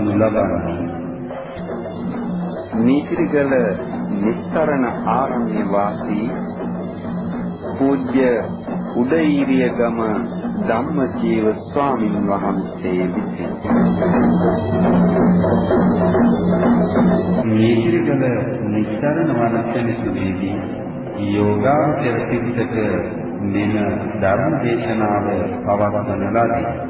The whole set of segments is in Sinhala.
පවත්වනු ලබන්නේ නීතිරිගල නිස්තරණ ආරණ්‍ය වාසී පූජ්‍ය උදේීරිය ගම ධම්මජීව ස්වාමින් වහන්සේ විසින්. නීතිරිගල නිස්තරණ වනසෙනසුවේදී යෝගාචර පිටක මෙම ධර්ම දේශනාව පවත්වන ලදී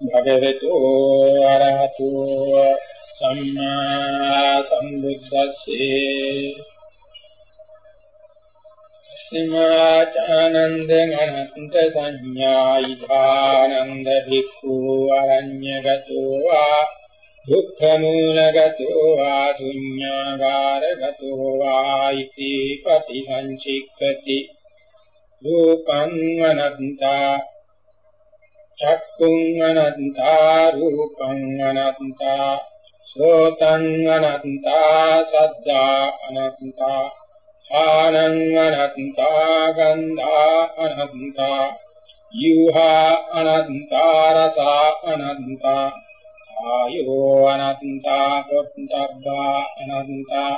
භගවතු ආරහතු සම්මා සම්බුද්දස්සේ සිමාචානන්ද අනන්ත සංඥායිධානන්ද භික්ඛු අරඤ්‍යගතෝ වා දුක්ඛ මූලගතෝ වා ශුඤ්ඤාගාරගතෝ වා ඉති පටිසංචික්ඛති ලෝකං අනන්තා චක්කුං අනන්තා රූපං අනන්තා සෝතං අනන්තා සද්දා අනන්තා ආනං අනන්තා ගන්ධා අනන්තා යුහා අනන්තා රසා අනන්තා ආයෝ අනන්තා පොට්ටබ්බා අනන්තා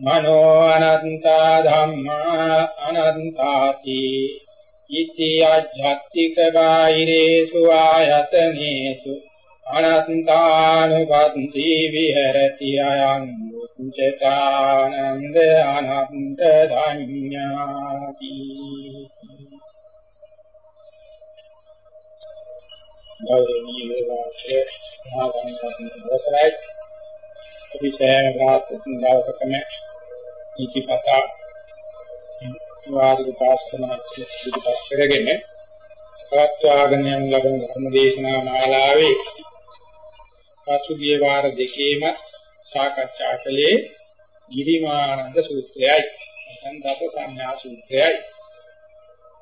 මනෝ අනන්තා ධම්මා අනන්තාති. ඉති අජ්ජත්තික බාහිරේසු ආයතනේසු අනන්තානුපත්ති විහෙරති අයං උච්චතානන්ද අනන්ත ධඤ්ඤාති ගෞරවනීය වාක්‍ය ආගමන අවසරයි අපි සෑම රාත්‍රියක දවසකම ඉතිපතා වාදික පාස්කමක් ඉදිරිපත් කරගෙන පවත්වාගෙන යන ලබන ධර්ම දේශනා මාලාවේ පසුගිය වාර දෙකේම සාකච්ඡා කළේ ගිරිමානන්ද සූත්‍රයයි. නැත්නම් දස සංඥා සූත්‍රයයි.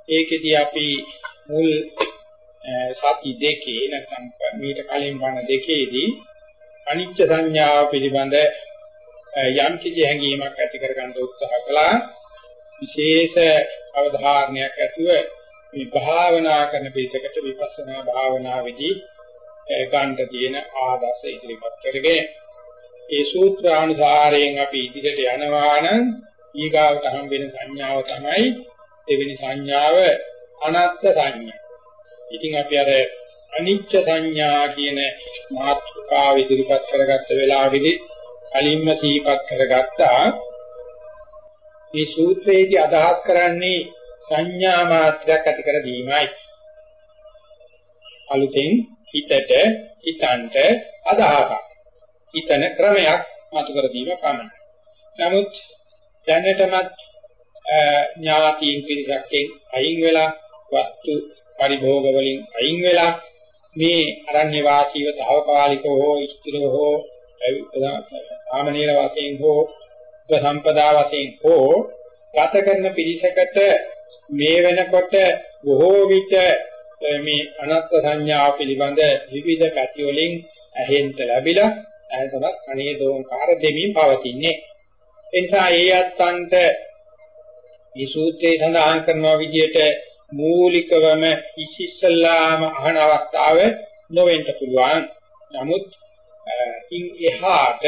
ඒකෙදී අපි මුල් සති දෙකේ නැත්නම් මීට කලින් වන දෙකේදී අනිත්‍ය සංඥාව පිළිබඳ යම් කිසි හැඟීමක් ඇති කරගන්න උත්සාහ කළා. විශේෂ අවධාරණයක් ඇතුව මේ භාවනා කරන පිටකට විපස්සනා භාවනාවේදී ගන්න තියෙන ආදර්ශ ඉදිරිපත් කරගෙන ඒ සූත්‍රානුසාරයෙන් අපි ඉදිරියට යනවා නම් ඊගාවට හම් වෙන සංඥාව තමයි එවැනි සංඥාව අනත්ත් සංඥා. ඉතින් අපි අර අනිච්ච සංඥා කියන මාතෘකාව ඉදිරිපත් කරගත්ත වෙලාවේදී කලින්ම සීපත් කරගත්තා මේ සූත්‍රයේදී අදහස් කරන්නේ සංඥා මාත්‍රයක් ඇති කර දීමයි. අලුතෙන් හිතට හිතන්ට අදහසක්. හිතන ක්‍රමයක් මතු කර දීම පමණයි. නමුත් දැනටමත් ඥාතීන් පිරිසක්ෙන් අයින් වෙලා වස්තු පරිභෝග වලින් අයින් වෙලා මේ අරණ්‍ය වාසීව තාවකාලිකව හෝ ස්ථිරව හෝ ආමනීය වශයෙන් හෝ සම්පදා වශයෙන් හෝ ගත කරන පිළිසකට මේ වෙනකොට බොහෝ විට මේ අනත්ත් සංඥාව පිළිබඳ විවිධ පැති වලින් ඇහෙන්න ලැබිලා ඇතවත් අනේ දෝංකාර දෙමින් පවතින්නේ. ඒ නිසා ඒ අත්තන්ට මේ සූත්‍රයේ සඳහන් කරන විදිහට මූලිකවම ඉසිස්සලාම අහන අවස්ථාව නොවෙන්න පුළුවන්. නමුත් ඉන් එහාට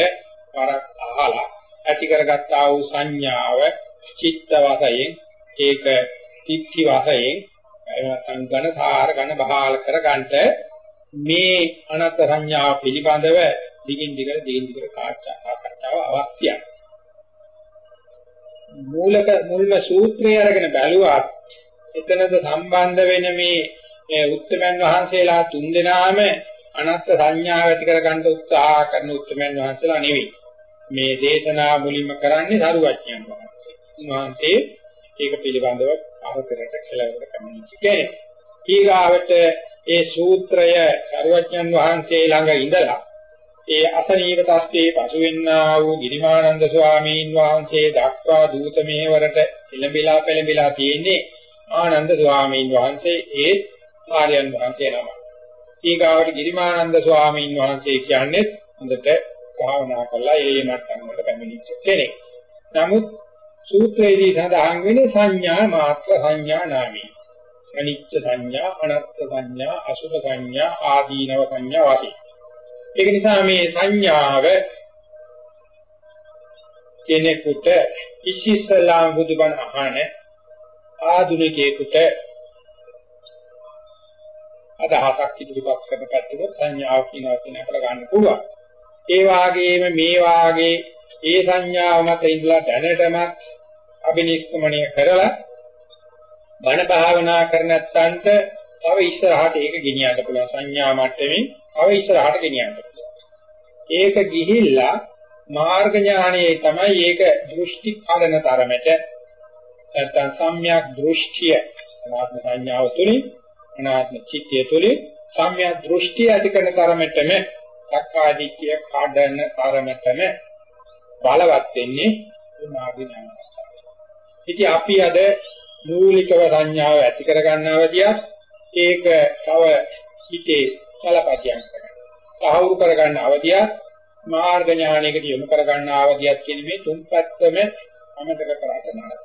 වරක් අහලා ඇති කරගත්තා වූ සංඥාව චිත්ත වශයෙන් ඒක තික්ඛි වශයෙන් එනතන් ඝන සාර ඝන බහාල කරගන්නට මේ අනත් සංඥාව පිළිබඳව දිගින් දිගට දිගින් දිගට සාකච්ඡාව අවශ්‍යයි. මූලක මුල්ම සූත්‍රය අරගෙන බැලුවත් එතනද සම්බන්ධ වෙන මේ උත්තමයන් වහන්සේලා තුන්දෙනාම අනත්ත් සංඥාව ඇති කර ගන්න උත්සාහ කරන උත්තමයන් වහන්සේලා නෙවෙයි. මේ දේශනා මුලින්ම කරන්නේ සරුවච්චයන් වහන්සේ. උන්වහන්සේ ඒක පිළිබඳව අහතරට කෙලවර කමිනිච්ච කෙනෙක්. ඊගාවට ඒ සූත්‍රය සරුවච්චයන් වහන්සේ ළඟ ඉඳලා ඒ අසනීප තස්තේ පසු වෙන්නා වූ ගිරිමානන්ද ස්වාමීන් වහන්සේ දක්වා දූත මෙහෙවරට එළඹිලා පෙළඹිලා තියෙන්නේ ආනන්ද ස්වාමීන් වහන්සේ ඒ ආර්යයන් වහන්සේ නම. ඊගාවට ගිරිමානන්ද ස්වාමීන් වහන්සේ කියන්නේ හොඳට භාවනා කළා ඒ මට්ටම් වලට පැමිණිච්ච කෙනෙක්. නමුත් සූත්‍රයේදී සඳහන් වෙන්නේ සංඥා මාත්‍ර සංඥා නාමයි. අනිච්ච සංඥා, අනත්ත් සංඥා, අසුභ සංඥා, ආදීනව සංඥා වගේ. ඒක නිසා මේ සංඥාව කෙනෙකුට ඉසිසලා බුදුබණ අහන ආධුනිකයෙකුට අදහසක් ඉදිරිපත් කරන පැත්තට සංඥාව කියනවා කියන එක ගන්න පුළුවන්. ඒ වාගේම මේ වාගේ ඒ සංඥාව මත ඉඳලා දැනටම අබිනිෂ්ක්‍මණය කරලා බණ භාවනා කර නැත්නම්ට තව ඉස්සරහට ඒක ගෙනියන්න පුළුවන් සංඥා මට්ටමින් තව ඉස්සරහට ගෙනියන්න පුළුවන්. ඒක ගිහිල්ලා මාර්ග ඥානයේ තමයි ඒක දෘෂ්ටි කඩන තරමට නැත්නම් සම්‍යක් දෘෂ්ටිය අනාත්ම සංඥාව තුළින් අනාත්ම චිත්තය තුළින් සම්‍යක් දෘෂ්ටි ඇති කරන තරමටම සක්කාදිට්ඨිය කඩන තරමටම බලවත් වෙන්නේ මාර්ග ඥානය. ඉතින් අපි අද මූලිකව සංඥාව ඇති කර ගන්නවදියත් ඒක තව හිතේ කලපතියක් කරනවා. සාහවුරු කර ගන්න අවදියත් මාර්ග ඥානයකට යොමු කර ගන්න අවදියත් කියන මේ තුන් පැත්තම අමතක කරගන්න ඕනේ.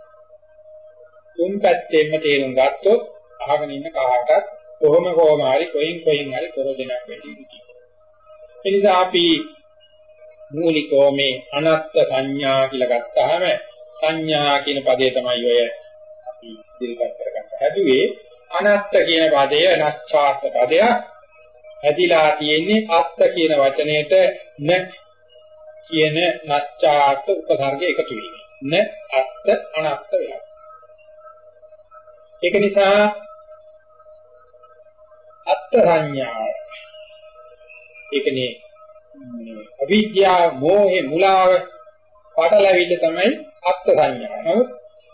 තුන් පැත්තෙම තේරුම් ගත්තොත් අහගෙන ඉන්න කාටත් කොහොම කොහොම හරි කොයින් කොයින් හරි ප්‍රයෝජනක් වෙන්නේ ඉතියි. ඒ නිසා අපි මූලිකව මේ අනත්ත් සංඥා කියලා ගත්තාම සංඥා කියන පදේ තමයි ඔය අපි ඉදිරිපත් කරගන්න හැදුවේ. අනත්ත් කියන පදය නැස්චාත් පදයක්. හැදිලා තියෙන්නේ අත්ත කියන වචනයට න කියන නැස්චාත් උපසර්ගය එකතු වීම න අත්ත අනත්ත වෙනවා ඒක නිසා අත්ත සංඥාව ඒකනේ අවිද්‍යාව මෝහේ මුලාව පටලැවිල්ල තමයි අත්ත සංඥාව. නමුත්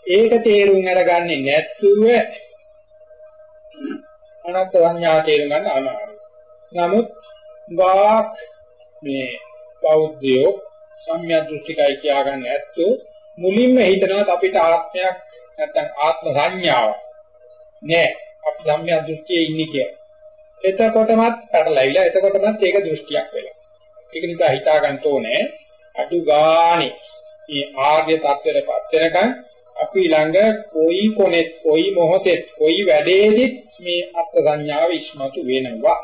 ඒක තේරුම් අරගන්නේ නැත්තුව අනත්ත සංඥා තේරුම් ගන්න අමාරුයි. නමුත් වාක් මේ බෞද්ධයෝ සම්‍යක් දෘෂ්ටිකයි කියාගන්න ඇත්තෝ මුලින්ම හිතනවා අපිට ආත්මයක් නැත්නම් ආත්ම සංඥාවක් නෑ අපි සම්‍යක් දෘෂ්ටියේ ඉන්නේ කියලා. එතකොටමත් පැටලවිලා එතකොටමත් ඒක දෘෂ්ටියක් වෙලා. ඒක නිසා හිතා ගන්න ඕනේ අඩු ගානේ මේ ආර්ය tattරපත් වෙනකන් අපි ළඟ කොයි කොනෙත් කොයි මොහොතෙත් කොයි වැඩේදිත් මේ අත්ත් සංඥාව ඉස්මතු වෙනවා.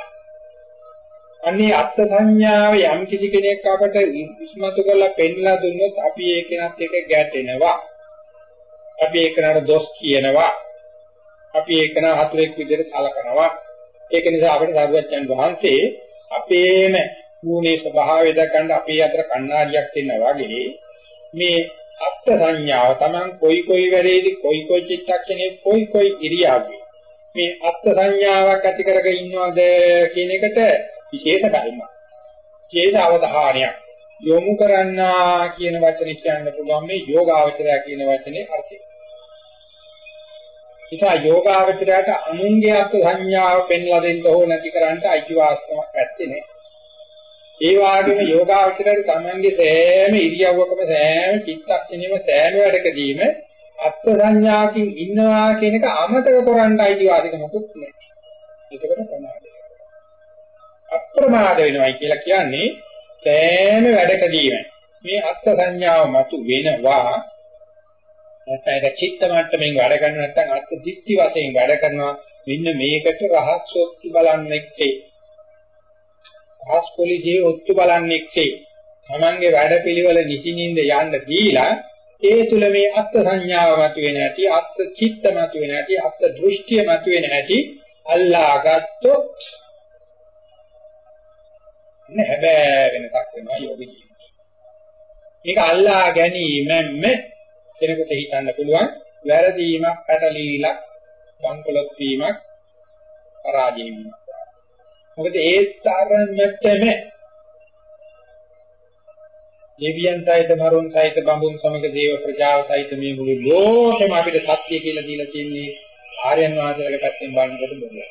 අන්නේ අත්ත් සංඥාව යම් කිසි කෙනෙක් අපට ඉස්මතු කරලා පෙන්ලා දුන්නොත් අපි ඒකෙනත් එක ගැටෙනවා. අපි ඒකනට දොස් කියනවා. අපි ඒකන හතුරෙක් විදිහට සලකනවා. ඒක නිසා අපිට සාරවත්යන් වහන්සේ අපේම මූලයේ ස්වභාවය දක්වන්න අපේ අතර කණ්ණාඩියක් තියෙනවා වගේ මේ අත්ත් සංඥාව Taman කොයි කොයි වෙලේදී කොයි කොයි චිත්තක්ෂණේ කොයි කොයි ඉරියාවේ මේ අත්ත් සංඥාවක් ඇති කරගෙන ඉන්නවද කියන එකට විශේෂ කල්මක් විශේෂ අවධානයක් යොමු කරන්නා කියන වචනේ කියන්න පුළුවන් මේ යෝගාවචරය කියන වචනේ අර්ථය. නිසා යෝගාවචරයට අනුන්ගේ අත්ත් සංඥාව පෙන්ලා දෙන්න ඕන නැති කරන්න අයිතිවාසිකමක් ඇත්තේ නැහැ. ඒ වගේම යෝගාවචරයේ තමන්ගේ සෑම ඉරියව්වකම සෑම චිත්තක්ෂණයම සෑම වැඩකදීම අත්ත් සංඥාකින් ඉන්නවා කියන එක අමතක කරන්න අයිතිවාසික මොකුත් නැහැ. ඒකකට ප්‍රමාදයි. අප්‍රමාද වෙනවයි කියලා කියන්නේ සෑම වැඩකදීම මේ අත්ත් සංඥාව මතු වෙනවා නැත්නම් ඒක චිත්ත මට්ටමින් වැඩ කරනවා නැත්නම් අත්ත් දික්ටි වශයෙන් වැඩ කරනවා. මෙන්න මේකට රහස් සොත්තු බලන්නෙක්සේ පහස් පොලිසිය ඔත්තු බලන්නෙක්සේ තමන්ගේ වැඩපිළිවෙල නිසිනින්ද යන්න දීලා ඒ තුල මේ අත්ත් සංඥාව මතුවේ නැති අත්ත් චිත්ත මතුවේ නැති අත්ත් දෘෂ්ටිය මතුවේ නැති අල්ලාගත්තොත් නැබෑ වෙනසක් වෙනවා යෝගී මේක අල්ලා ගැනීමෙන්ම කෙනෙකුට හිතන්න පුළුවන් වැරදීමක්, පැටලීලක්, බංකොලොත් වීමක්, පරාජය වීමක්. මොකද ඒ තරමටම දෙවියන් සහිත මරුන් සහිත බඹුන් සමග දේව ප්‍රජාව සහිත මේ මුළු ලෝකෙම අපිට සත්‍ය කියලා දීලා තින්නේ ආර්යයන් වහන්සේලාගේ පැත්තෙන් බලනකොට බොරුයි.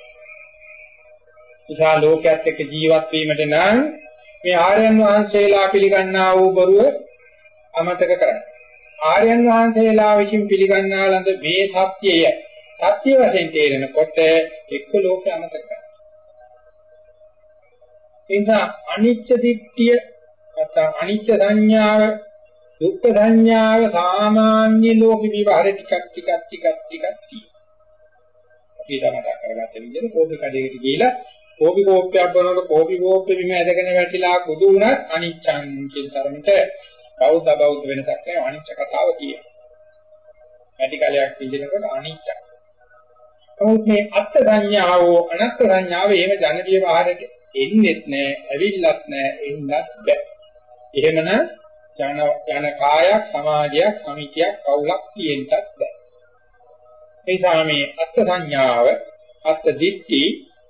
විශාල ලෝකයක් එක්ක ජීවත් වීමට නම් මේ ආර්යයන් වහන්සේලා පිළිගන්නා වූ බොරුව අමතක කරන්න. ආර්යයන් වහන්සේලා විසින් පිළිගන්නා ලද මේ සත්‍යය සත්‍ය වශයෙන් තේරෙනකොට එක්ක ලෝකය අමතක කරන්න. එනිසා අනිත්‍ය දිට්ඨිය නැත්නම් අනිත්‍ය සංඥාව දුක්ඛ සංඥාව සාමාන්‍ය ලෝක විවහාර ටිකක් ටිකක් ටිකක් ටිකක් අපි තමයි කරගත්ත විදිහට කෝපි කඩේකට ගිහිලා කෝපි කෝප්පයක් බලනකොට කෝපි කෝප්පෙ බිම ඇදගෙන වැටිලා කුඩු වුණත් අනිච්චං කියන තරමට බෞද්ධ බෞද්ධ වෙනසක් නැහැ අනිච්ච කතාව කියනවා. ඇටි කලයක් විදිනකොට අනිච්ච. නමුත් මේ අත්ත් සංඥාව අනත්ත් සංඥාව එහෙම ජන විවහාරයට එන්නේත් නැහැ, ඇවිල්ලත් නැහැ, එන්නත් බෑ. එහෙමනම් ජන ජන කායක්, සමාජයක්, සමිතියක්, කවුලක් තියෙන්නත් බෑ. ඒ සාමේ අත්ත් සංඥාව, අත්ත් දිට්ඨි,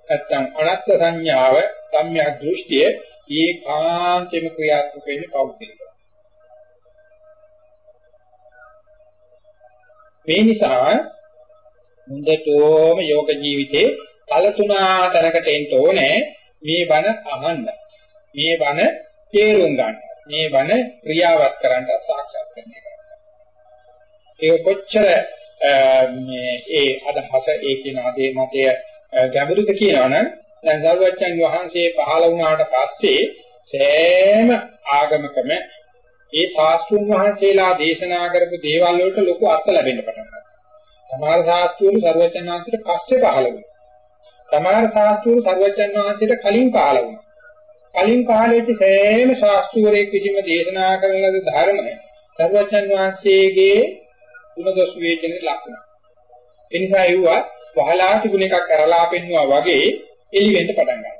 නැත්නම් අනත්ත් සංඥාව, සම්‍යක් දෘෂ්ටිය ඒකාන්තෙම ක්‍රියාත්මක වෙන්නේ පෞද්ගලිකව. මේ නිසා මුන්දටෝම යෝග ජීවිතේ කලතුනා තරකට එන්න ඕනේ මේ බණ අහන්න. මේ බණ තේරුම් ගන්න. මේ බණ ක්‍රියාවත් කරන්න සාක්ෂාත් කරගන්න. ඒක කොච්චර මේ ඒ අදහස ඒ කියන ආදී මතය ගැඹුරුද කියනවනම් දැන් සරුවච්චන් වහන්සේ පහළ වුණාට පස්සේ සෑම ආගමකම ඒ ශාස්ත්‍රුන් වහන්සේලා දේශනා කරපු දේවල් වලට ලොකු අර්ථ ලැබෙන්න පටන් ගන්නවා. සමහර ශාස්ත්‍රවල සරුවච්චන් වහන්සේට පස්සේ පහළ වුණා. සමහර ශාස්ත්‍රවල සරුවච්චන් වහන්සේට කලින් පහළ වුණා. කලින් පහළෙච්ච සෑම ශාස්ත්‍රවරයෙක් විසින්ම දේශනා කරන ලද ධර්මය සරුවච්චන් වහන්සේගේ ගුණදොස් විවේචනයේ ලක්ෂණ. එනිසා ඒවා පහලා තිබුණ එකක් කරලා පෙන්නවා වගේ එළි වෙන්න පටන් ගන්නවා.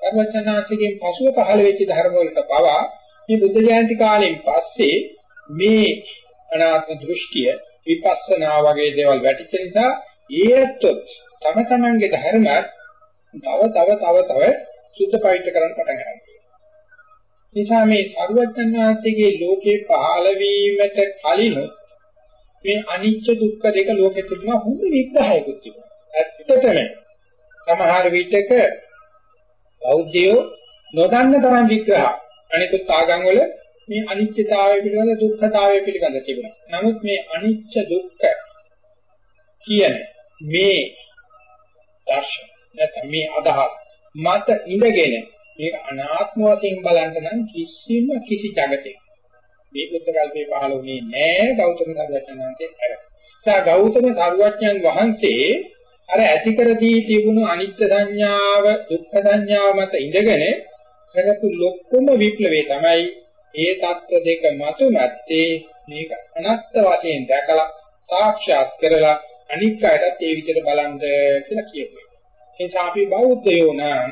සර්වඥාන්සේගෙන් පසුව පහළ වෙච්ච ධර්ම වලට පවා මේ බුද්ධ ජයන්ති කාලෙන් පස්සේ මේ අනාත්ම දෘෂ්ටිය විපස්සනා වගේ දේවල් වැටිච්ච නිසා ඒත්ොත් තම තමන්ගේ ධර්ම තව තව තව තව සුද්ධ පවිත්‍ර කරන්න පටන් ගන්නවා. නිසා මේ සර්වඥාන්සේගේ ලෝකේ පහළ වීමට කලින් මේ අනිච්ච දුක්ඛ දෙක ලෝකෙ තිබුණා හොඳ විග්‍රහයකුත් තිබුණා. ඇත්තටම සමහර විටක බෞද්ධයෝ නොදන්න තරම් විග්‍රහ අනිකුත් ආගම් වල මේ අනිත්‍යතාවය පිළිබඳ දුක්ඛතාවය පිළිබඳ තිබුණා. නමුත් මේ අනිච්ච දුක්ඛ කියන මේ දර්ශන නැත්නම් මේ අදහස් මත ඉඳගෙන මේක අනාත්ම වශයෙන් බලන්න නම් කිසිම කිසි జగතේ මේ බුද්ධ කල්පේ පහළ වුණේ නෑ ගෞතම සර්වඥාන්සේ හැර. ඒ ගෞතම සර්වඥයන් වහන්සේ අර ඇති කර දී තිබුණු අනිත්‍ය සංඥාව දුක්ඛ සංඥාව මත ඉඳගෙන කරපු ලොක්කම විප්ලවය තමයි ඒ தත්ත්ව දෙක මතු නැත්තේ මේක අනත්ත් වශයෙන් දැකලා සාක්ෂාත් කරලා අනික් අයටත් ඒ විදිහට බලන්න කියලා කියනවා. ඒ නිසා අපි බෞද්ධයෝ නම්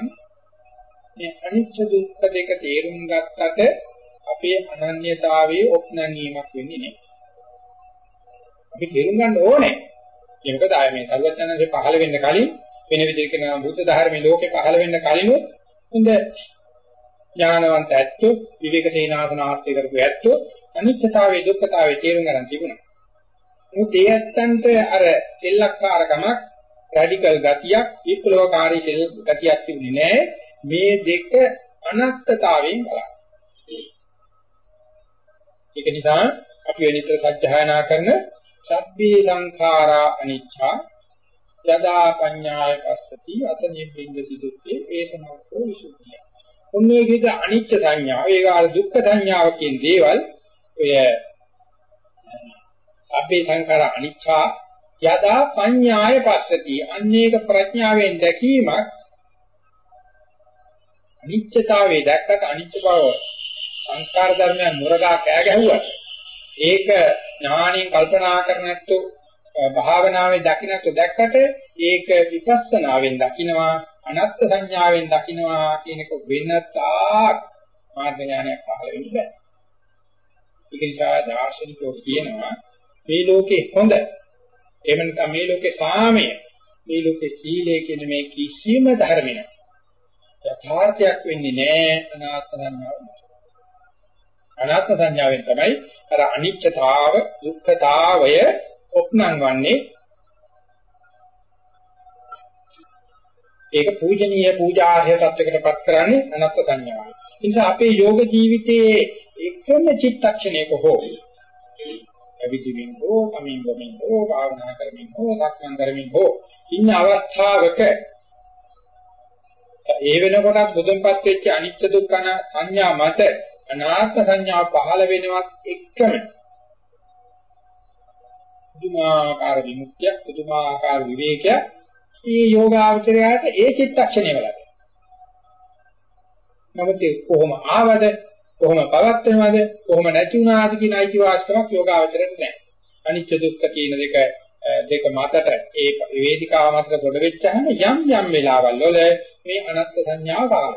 මේ අනිත්‍ය දුක්ඛ දෙක තේරුම් ගත්තට අපේ අනන්‍යතාවයේ ඔප්නැනීමක් වෙන්නේ නැහැ. අපි තේරුම් ගන්න ඕනේ. ඒ මොකද ආයේ මේ සර්වඥාන්සේ පහළ වෙන්න කලින් වෙන විදිහට කියන බුද්ධ ධර්මයේ ලෝකේ පහළ වෙන්න කලිනුත් හොඳ ඥානවන්ත ඇත්තෝ විවේක තේනාසන ආශ්‍රය කරපු ඇත්තෝ අනිත්‍යතාවයේ දුක්ඛතාවයේ තේරුම් ගන්න තිබුණා. මොකද ඒ ඇත්තන්ට අර දෙල්ලක්කාරකමක් රැඩිකල් ගතියක් විප්ලවකාරී ගතියක් තිබුණේ නැහැ. මේ දෙක අනත්තතාවයෙන් බලන්න. ඒක නිසා අපි වෙනිතර සත්‍යයනා කරන සබ්බේ ලංකාරා අනිච්චා යදා පඤ්ඤාය පස්සති අත නිබ්බින්දති දුක්ඛේ ඒකමෝක්ඛෝ විසුද්ධිය. ඔන්නේ විද අනිච්ච සංඥාව ඒකාල දුක්ඛ සංඥාව කියන දේවල් ඔය සබ්බේ සංඛාරා අනිච්චා යදා පඤ්ඤාය පස්සති. අන්නේක ප්‍රඥාවෙන් දැකීමක්. අනිත්‍යතාවයේ දැක්කට අනිත්‍ය බව සංස්කාර ධර්මයන් මුරගා කෑ ගැහුවා. ඒක ඥාණයෙන් කල්පනා කරනත්තු භාවනාවේ දකින්නතු දැක්කට ඒක විපස්සනාවෙන් දකින්නවා අනත්ත් සංඥාවෙන් දකින්නවා කියන එක වෙනතාක් මාර්ග ඥානයක් පහළ වෙන්න බෑ. ඒක නිසා දාර්ශනිකෝ කියනවා මේ ලෝකේ හොඳ එහෙම නැත්නම් මේ ලෝකේ සාමය මේ ලෝකේ සීලය කියන මේ කිසිම ධර්මයක් යථාර්ථයක් වෙන්නේ නැහැ අනාත්ම සංඥාව. අනාත්ම සංඥාවෙන් තමයි අර අනිත්‍යතාව දුක්ඛතාවය ඔප්නංවන්නේ ඒක පූජනීය පූජාර්ය තත්වයකටපත් කරන්නේ අනාත්ම සංඥාවයි. ඒ නිසා අපේ යෝග ජීවිතයේ එකම චිත්තක්ෂණයක හෝ අවිදිමින් හෝ කමින් ගමින් හෝ භාවනා කරමින් හෝ සක්මන් කරමින් හෝ ඉන්න අවස්ථාවක ඒ වෙනකොට බුදුන්පත් වෙච්ච අනිත්‍ය දුක්ඛ සංඥා මත අනාත්ම සංඥාව පහළ වෙනවත් එක්කම පුදුමාකාර විමුක්තියක් පුදුමාකාර විවේකයක් මේ යෝගාවචරයට ඒ චිත්තක්ෂණය වලද නමුත් කොහොම ආවද කොහොම පවත්වනවද කොහොම නැති වුණාද කියන අයිතිවාසිකමක් යෝගාවචරයට නැහැ අනිත්‍ය දුක්ඛ කියන දෙක දෙක මතට ඒ වේදිකාව මතට ගොඩ වෙච්චහම යම් යම් වෙලාවල් වල මේ අනත්ත් සංඥාව පහළ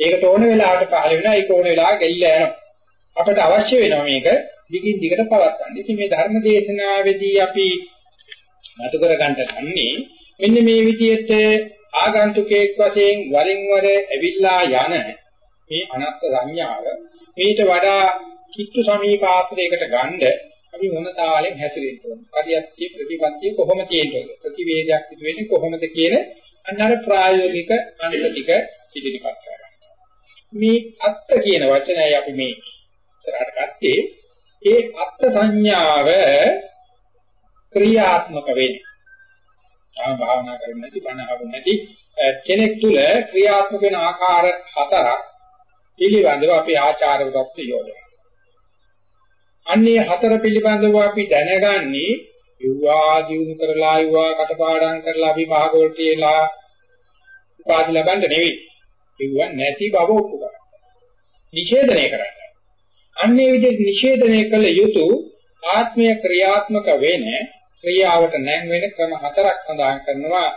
ඒකට ඕන වෙලාවට පහළ වෙනවා ඒක ඕන වෙලාව ගෙල්ලා යනවා. අපට අවශ්‍ය වෙනවා මේක දිගින් දිගට පවත්වන්න. ඉතින් මේ ධර්ම දේශනාවේදී අපි මතු කර ගන්නට ගන්නේ මෙන්න මේ විදිහට ආගන්තුකෙක් වශයෙන් වරින් වර ඇවිල්ලා යන මේ අනත්ත් සංඥාව ඊට වඩා කිත්තු සමීපාත්‍රයකට ගන්න අපි මොන තාලෙන් හැසිරෙන්න ඕන. කඩියත්‍ය ප්‍රතිපත්තිය කොහොම තියෙන්නේ? ප්‍රතිවේදයක් සිදු වෙන්නේ කොහොමද කියන අන්නර ප්‍රායෝගික අන්ත ටික ඉදිරිපත් කරගන්න. මේ අත්ත කියන වචනයයි අපි මේ ඉස්සරහට ගත්තේ ඒ අත්ත සංඥාව ක්‍රියාත්මක වෙන්නේ. ආ භාවනා කරන්නේ නැති බණ අහන්නේ නැති කෙනෙක් තුල ක්‍රියාත්මක වෙන ආකාර හතරක් පිළිබඳව අපි ආචාරවලත් යොදවනවා. අන්නේ හතර පිළිබඳව අපි දැනගන්නේ යුවා දිනු කරලා යුවා කටපාඩම් කරලා අපි භාගවල තියලා උපාධි ලබන්න නෙවෙයි. යුවා නැති බව ඔප්පු කරගන්න. නිෂේධනය කරන්න. අන්නේ විදිහට නිෂේධනය කළ යුතු ආත්මය ක්‍රියාත්මක වෙන ක්‍රියාවට නැං වෙන ක්‍රම හතරක් සඳහන් කරනවා.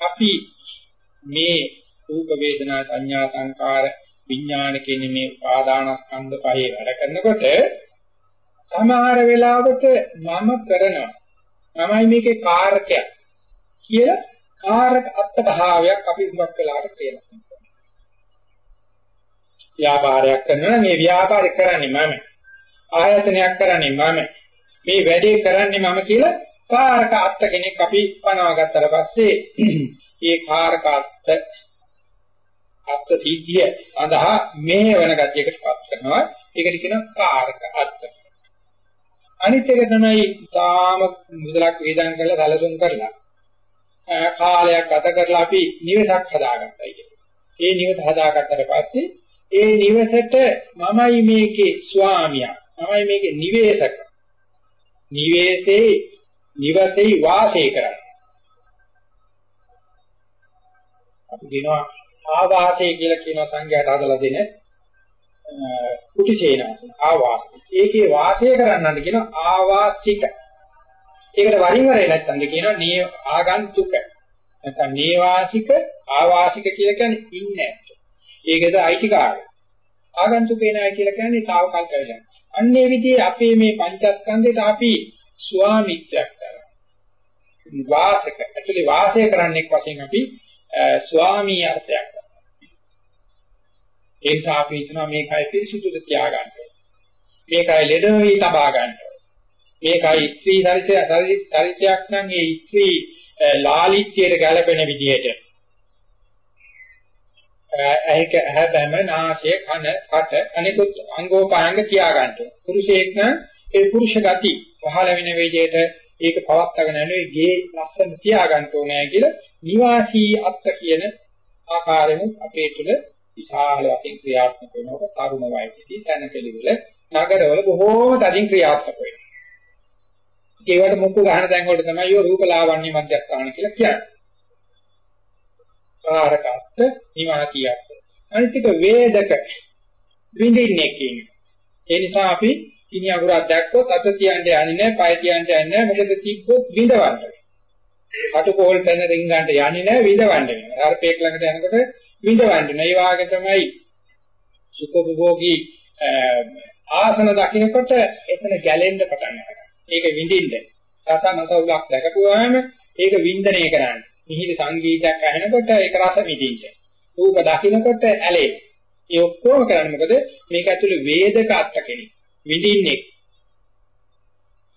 අපි මේ රූප වේදනා සංඥා සංකාර විඥාන කියන මේ උපාදානස්කන්ධ පහේ වැඩ කරනකොට සමහර වෙලාවට මම කරනවා. මමයි මේකේ කාරකයක් කියලා කාරක අත්භාවයක් අපි උඹක් වෙලාට තේරෙනවා ව්‍යාපාරයක් කරනවා මේ ව්‍යාපාරය කරන්නේ මම. ආයතනයක් කරන්නේ මම. මේ වැඩේ කරන්නේ මම කියලා කාරක අත්ත කෙනෙක් අපි පනවා ගත්තට පස්සේ ඒ කාරක අත්ත අත්ත සිද්ධිය සඳහා මෙහෙවන ගතියකට පත් කරනවා ඒකට කියනවා කාරක අත්ත අනිත් එක තමයි තාම මුදලක් වේදන් කරලා සැලසුම් කරලා කාලයක් ගත කරලා අපි නිවසක් හදාගත්තා කියන්නේ. ඒ නිවස හදාගත්තට පස්සේ ඒ නිවසට මමයි මේකේ ස්වාමියා. මමයි මේකේ නිවේශක. නිවේශේ නිවසේ වාසය කරන්නේ. අපි කියනවා ආවාසය කියලා කියන සංඥාට හදලා දෙන කුටිසේනාසන ආවාස. ඒකේ වාසය කරන්නට කියන ආවාසික. ඒකට වරින් වර නැත්තම් කියනවා නී ආගන්තුක. නැත්නම් නීවාසික ආවාසික කියලා කියන්නේ ඉන්නේ. ඒකද අයිතිකාරය. ආගන්තුකේ නයි කියලා කියන්නේ తాවකල් කරගෙන. අන්නේ විදිහේ අපේ මේ පංචස්කන්ධයට අපි ස්වාමිත්වයක් කරනවා. වාසක ඇතුලේ වාසය කරන්නෙක් වශයෙන් අපි ස්වාමී අර්ථයක් ඒ නිසා අපි හිතනවා මේකයි පිරිසුදුද තියාගන්න. මේකයි ලෙඩ නොවි තබා ගන්න. මේකයි ස්ත්‍රී චරිතය චරිතයක් නම් ඒ ස්ත්‍රී ලාලිත්‍යයට ගැලපෙන විදිහට ඇහික ඇහැබැම නාසය කන කට අනිකුත් අංගෝපාංග තියාගන්න. පුරුෂයෙක් නම් ඒ පුරුෂ ගති පහළ වෙන විදිහට ඒක පවත්වාගෙන යන්නේ ගේ ලක්ෂණ තියාගන්න ඕනේ කියලා නිවාසී අත්ත කියන ආකාරයෙන් අපේ තුල විශාල වශයෙන් ක්‍රියාත්මක වෙනකොට තරුණ වයසේදී තනකෙලිවල නගරවල බොහෝම තදින් ක්‍රියාත්මක වෙනවා. ඒවට මුක්කු ගන්න තැන් වලට තමයි ඔය රූපලාවන්‍ය මධ්‍යස්ථාන කියලා කියන්නේ. සාරකත්ත නිවාතියක්. අනිත් එක වේදක විඳින්නේ කියන්නේ. ඒ නිසා අපි කිනි අගුරක් දැක්කොත් අත තියන්න යන්නේ නැහැ, පය තියන්න යන්නේ නැහැ. මොකද තිබ්බොත් විඳවන්න. අටකෝල් තැන රින්ගන්න යන්නේ නැහැ, විඳවන්න වෙනවා. හර්පේක් ළඟට යනකොට විඳවන්න. ඒ වාගේ තමයි සුඛෝපභෝගී ආසන දකින්නකොට එතන ගැලෙන්න පටන් ගන්නවා. ඒක විඳින්න. රස මත උලක් දැකපුවාම ඒක වින්දනය කරන්න. මිහිරි සංගීතයක් ඇහෙනකොට ඒක රස විඳින්න. රූප දකින්නකොට ඇලෙන්න. ඒ ඔක්කොම කරන්නේ මොකද? මේක ඇතුලේ වේදක අත්ත කෙනෙක්. විඳින්නේ.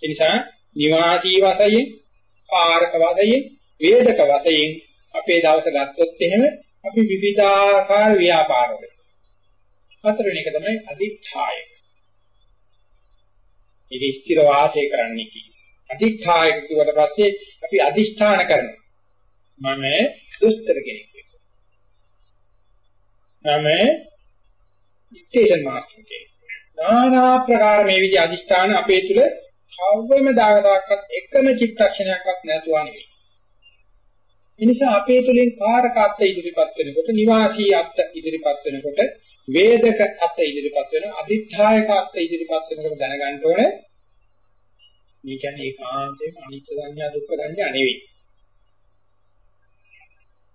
ඒ නිසා නිවාසී වශයෙන්, කාරක වශයෙන්, වේදක වශයෙන් අපේ දවස ගත්තොත් එහෙම අපි විවිධාකාර ව්‍යාපාරවල. හතරවෙනි එක තමයි අදිඨායක. ඒක ස්ථිර වාසය කරන්නේ කි. අදිඨායක කිව්වට පස්සේ අපි අදිෂ්ඨාන කරනවා. මම දුස්තර කෙනෙක්. මම ඉක්ටේෂන් මාස්ටර් කෙනෙක්. নানা ප්‍රකාර මේ විදි අදිෂ්ඨාන අපේ තුල කවවම දාගතාවක්වත් එකම චිත්තක්ෂණයක්වත් නැතුව නෙවෙයි. එනිසා අපේ තුලින් කාරකාත්ත ඉදිරිපත් වෙනකොට නිවාසී අත්ත ඉදිරිපත් වෙනකොට වේදක අත්ත ඉදිරිපත් වෙන අදිඨායක අත්ත ඉදිරිපත් වෙනකොට දැනගන්න ඕනේ මේ කියන්නේ ඒකාන්තයෙන් අනිත්‍ය සංඥා දුක්ඛ සංඥා නෙවෙයි.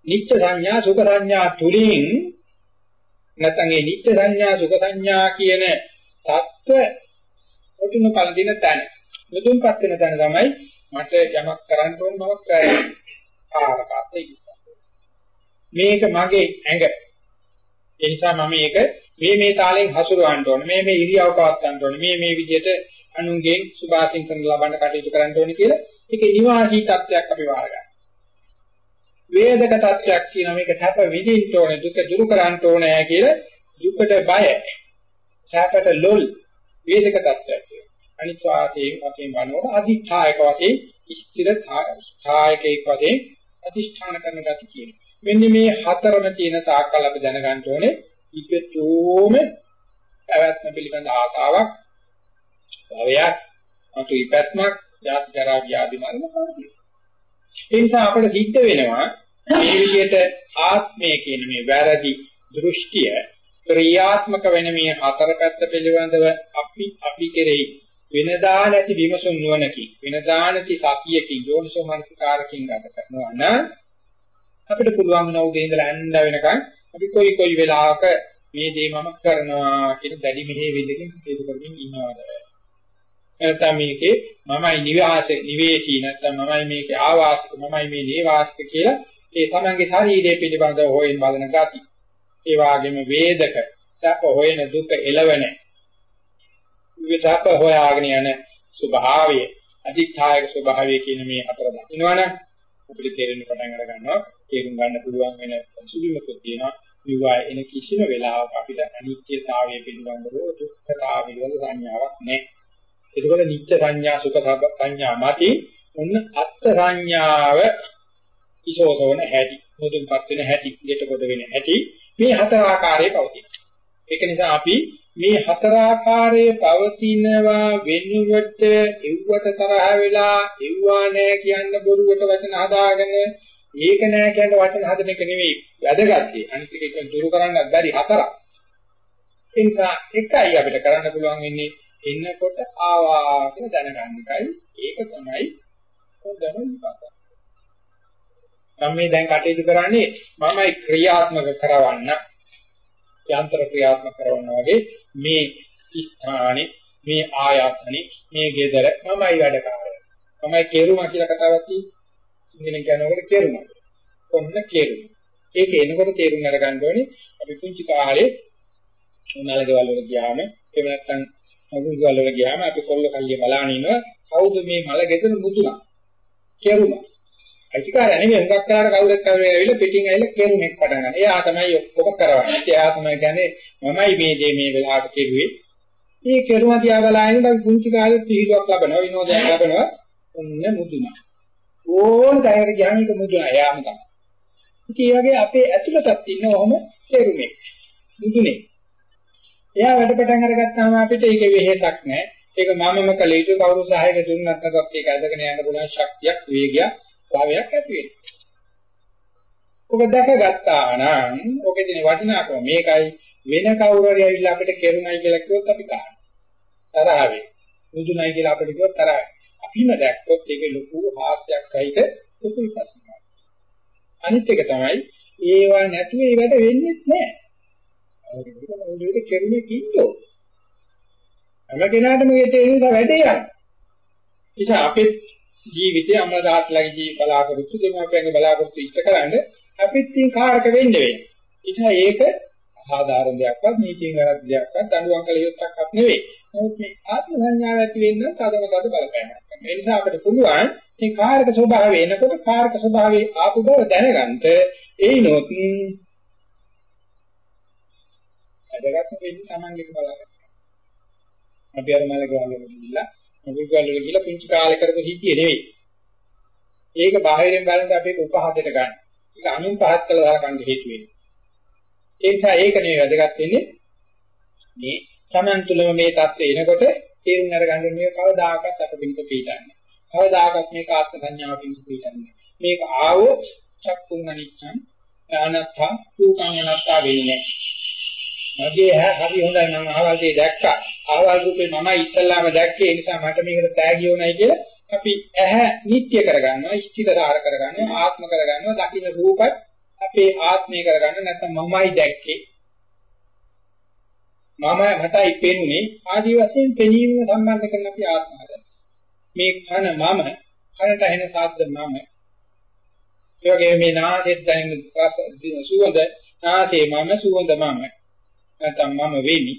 නිත්‍ය සංඥා සුඛ සංඥා තුලින් නැත්නම් ඒ නිත්‍ය සංඥා සුඛ සංඥා කියන தත්ත්ව ඔතුන පළදින තැන. මුදුන්පත් වෙන තැන තමයි මට යමක් කරන්න ඕන බවක් කරන්නේ. කාරකාත්තේ මේක මගේ ඇඟ. ඒ නිසා මම මේක මේ මේ තාලෙන් හසුරවන්න ඕනේ. මේ මේ ඉරියව් පවත්වන්න ඕනේ. මේ මේ විදිහට අනුන්ගෙන් සුභාසින්කම් ලබන්න කටයුතු කරන්න ඕනේ කියලා ඒකේ නිවාසී තත්ත්වයක් අපි වාරගන්න. වේදක තත්ත්වයක් කියන මේක සැප විඳින්න ඕනේ දුක දුරු කරන්න ඕනේ කියලා දුකට බය සැපට ලොල් වේදක තත්ත්වයක් කියනවා. අනිත් වාතයෙන් වශයෙන් වනෝට අධිඨායක වශයෙන් ස්ථිර ඡායකේක වශයෙන් අධිෂ්ඨාන කරන gati කියනවා. මෙන්න මේ හතරම තියෙන තාක්කල් අපි දැනගන්න ඕනේ ඉක්කටෝම පැවැත්ම පිළිබඳ ආසාවක් භවයක් අතු ඉපැත්මක් ජාති ජරා ව්‍යාධි මරණ කාර්යය. ඒ නිසා අපිට සිද්ධ වෙනවා මේ විදිහට ආත්මය කියන මේ වැරදි දෘෂ්ටිය ක්‍රියාත්මක වෙන මේ හතර පැත්ත පිළිබඳව අපි අපි කෙරෙහි වෙනදා නැති විමසුම් නුවණකින් වෙනදා නැති සතියකින් යෝනිසෝ මනසිකාරකින් ගත කරනවා නම් අපිට පුළුවන් වෙන උදේ ඉඳලා ඇඳ වෙනකන් අපි කොයි කොයි වෙලාවක මේ දේ මම කරනවා කියන දැඩි මෙහෙවිල්ලකින් කටයුතු කරමින් ඉන්නවාද නැත්නම් මේකේ මමයි නිවාස නිවේශී නැත්නම් මමයි මේකේ ආවාසික මමයි මේ නේවාසික කියලා ඒ තමන්ගේ ශරීරය පිළිබඳව හොයන බලන gati. ඒ වගේම වේදක සැප හොයන දුක එළවෙන. විසප හොයාගෙන යන ස්වභාවය අධිඨායක ස්වභාවය කියන මේ හතර දකින්නවනම් අපිට තේරෙන්න පටන් අර ගන්නවා. තේරුම් ගන්න පුළුවන් වෙන සුළුමකුත් තියෙනවා. විවාහ එන කිසිම වෙලාවක අපිට අනිත්‍යතාවය පිළිබඳව දුක්ඛතාවය පිළිබඳ සංඥාවක් නැහැ. එතකොට නිත්‍ය සංඥා සුඛ සංඥා මතී උන්න අත්ත් සංඥාව ඉසෝසෝන හැටි මුදුන්පත් වෙන හැටි ඊටකොට වෙන හැටි මේ හතර ආකාරයේ පවතින. ඒක නිසා අපි මේ හතර ආකාරයේ පවතිනවා වෙනුවට එව්වට තරහ වෙලා එව්වා නෑ කියන බොරුවට වචන හදාගෙන ඒක නෑ කියන වචන හදන එක නෙවෙයි වැදගත්. අනිත් එක දුරු කරන්නත් බැරි හතරක්. ඒ නිසා එකයි අපිට කරන්න පුළුවන් වෙන්නේ එන්නකොට ආවා කියලා දැනගන්න එකයි ඒක තමයි හොඳම විපාක. මම මේ දැන් කටයුතු කරන්නේ මමයි ක්‍රියාත්මක කරවන්න යන්ත්‍ර ක්‍රියාත්මක කරවන්න වගේ මේ ස්ථානේ මේ ආයතනෙ මේ ගෙදර මමයි වැඩ කරන්නේ. මමයි කෙරුමා කියලා කතාවක් තියෙන්නේ. ඉංග්‍රීසියෙන් කියනකොට කෙරුමා. ඔන්න කෙරුමා. ඒක එනකොට තේරුම් අරගන්න ඕනේ අපි පුංචි කාලේ උනාලේවල් වල ගියාම එහෙම නැත්නම් අගුල් වල ගියාම අපි කොල්ල කල්ලිය බලාගෙන ඉනවා කවුද මේ මල ගෙදර මුතුණා කෙරුණා අයිතිකාරය නෙමෙයි හුඟක් කාට කවුරුත් කරේ ඇවිල්ලා පිටින් ඇවිල්ලා කෙරුණෙක් පටන් ගන්න. එයා තමයි ඔක්කොම කරවන්නේ. එයා තමයි කියන්නේ මමයි මේ දේ මේ වෙලාවට කෙරුවේ. මේ කෙරුවා තියා බලාගෙන අපි පුංචි කාලේ පිළිගක් ලබනවා විනෝදයක් ලබනවා. ඔන්න මුතුණා. ඕන තැනකට ගියාම ඒක මුතුණා. එයාම තමයි. ඉතින් ඒ වගේ අපේ ඇතුළතත් ඉන්න ඔහොම කෙරුණේ. මුතුනේ. එයා වැඩ පටන් අරගත්තාම අපිට ඒකේ වෙහෙසක් නැහැ. ඒක මමම කළ යුතු කවුරු සහායක දුන්නත් නැත්නම් ඒක අදගෙන යන්න පුළුවන් ශක්තියක්, වේගයක්, භාවයක් ඇති වෙනවා. ඔබ දැකගත්තා නම් ඔකේ තියෙන වටිනාකම මේකයි වෙන කවුරු හරි ඇවිල්ලා අපිට කෙරුණයි කියලා කිව්වොත් අපි කහන. තරහ වෙයි. මුදුනයි කියලා අපිට කිව්වොත් තරහ. අපිම දැක්කොත් ඒක ලොකු හාස්‍යයක් සහිත ලොකු විපස්සනාවක්. අනිත් එක තමයි ඒවා නැතුව ඒ වැඩ වෙන්නේ නැහැ. ඒක කෙරුමේ කිව්වෝ. හැම කෙනාටම මේ තේරෙන වැඩේ යන. ඉතින් අපේ ජීවිතේ අමරදාත්ලගේ ජී බලාපොරොත්තු දෙමාපියන්ගේ බලාපොරොත්තු ඉෂ්ට කරන්නේ අපිත් තින් කාරක වෙන්න වෙන්නේ. ඉතින් ඒක සාධාරණ දෙයක්වත් නීතියෙන් වැරද්ද දෙයක්වත් දඬුවම් කළ යුත්තක්වත් නෙවෙයි. නමුත් මේ ආත්ම සංඥාව ඇති වෙන්න තදම තද බලපෑමක්. ඒ නිසා අපිට පුළුවන් මේ කාරක ස්වභාවය එනකොට කාරක ස්වභාවයේ ආපු බව දැනගන්න ඒනොත් අදගත් වෙන්නේ Tamange බලන්න. අපි අර මල ගාවල ගිහිල්ලා මුගල් ගාවල ගිහිල්ලා පුංචි කාලේ කරපු හිතිය නෙවෙයි. ඒක බාහිරින් බලනකොට අපි උපහාසයට ගන්න. ඒක අනුන් පහත් කළ දාගන්න හේතු වෙන්නේ. ඒ නිසා ඒක නෙවෙයි වැදගත් වෙන්නේ මේ Taman තුලම මේ தත්ත්වය එනකොට තේරුම් අරගන්න මේ කවදාකවත් අපිට පිටන්නේ. කවදාකවත් මේක ආත්ම සංඥාවකින් පිටන්නේ. මේක ආවොත් චක්කුං අනිච්චං අනත්තා සූකං අනත්තා වෙන්නේ. මගේ හැ හරි හොඳයි මම අහවල් දේ දැක්කා. අහවල් රූපේ මම ඉස්සල්ලාම දැක්කේ ඒ නිසා මට මේකට තෑගි ඕනයි කියලා අපි ඇහැ නිට්ටය කරගන්නවා, ඉෂ්ටිතරාර කරගන්නවා, ආත්ම කරගන්නවා, දකින්න රූපත් අපේ ආත්මය කරගන්න නැත්නම් මමයි දැක්කේ. මම මටයි පෙනුනේ ආදි වශයෙන් පෙනීම සම්බන්ධ කරන අපි ආත්ම හදන. මේ කන මම, කනට ඇහෙන ශබ්ද මම. ඒ වගේම මේ නාසයෙන් දැනෙන සුවඳ, නාසයේ මම සුවඳ මම. නැත්නම් මම වෙමි.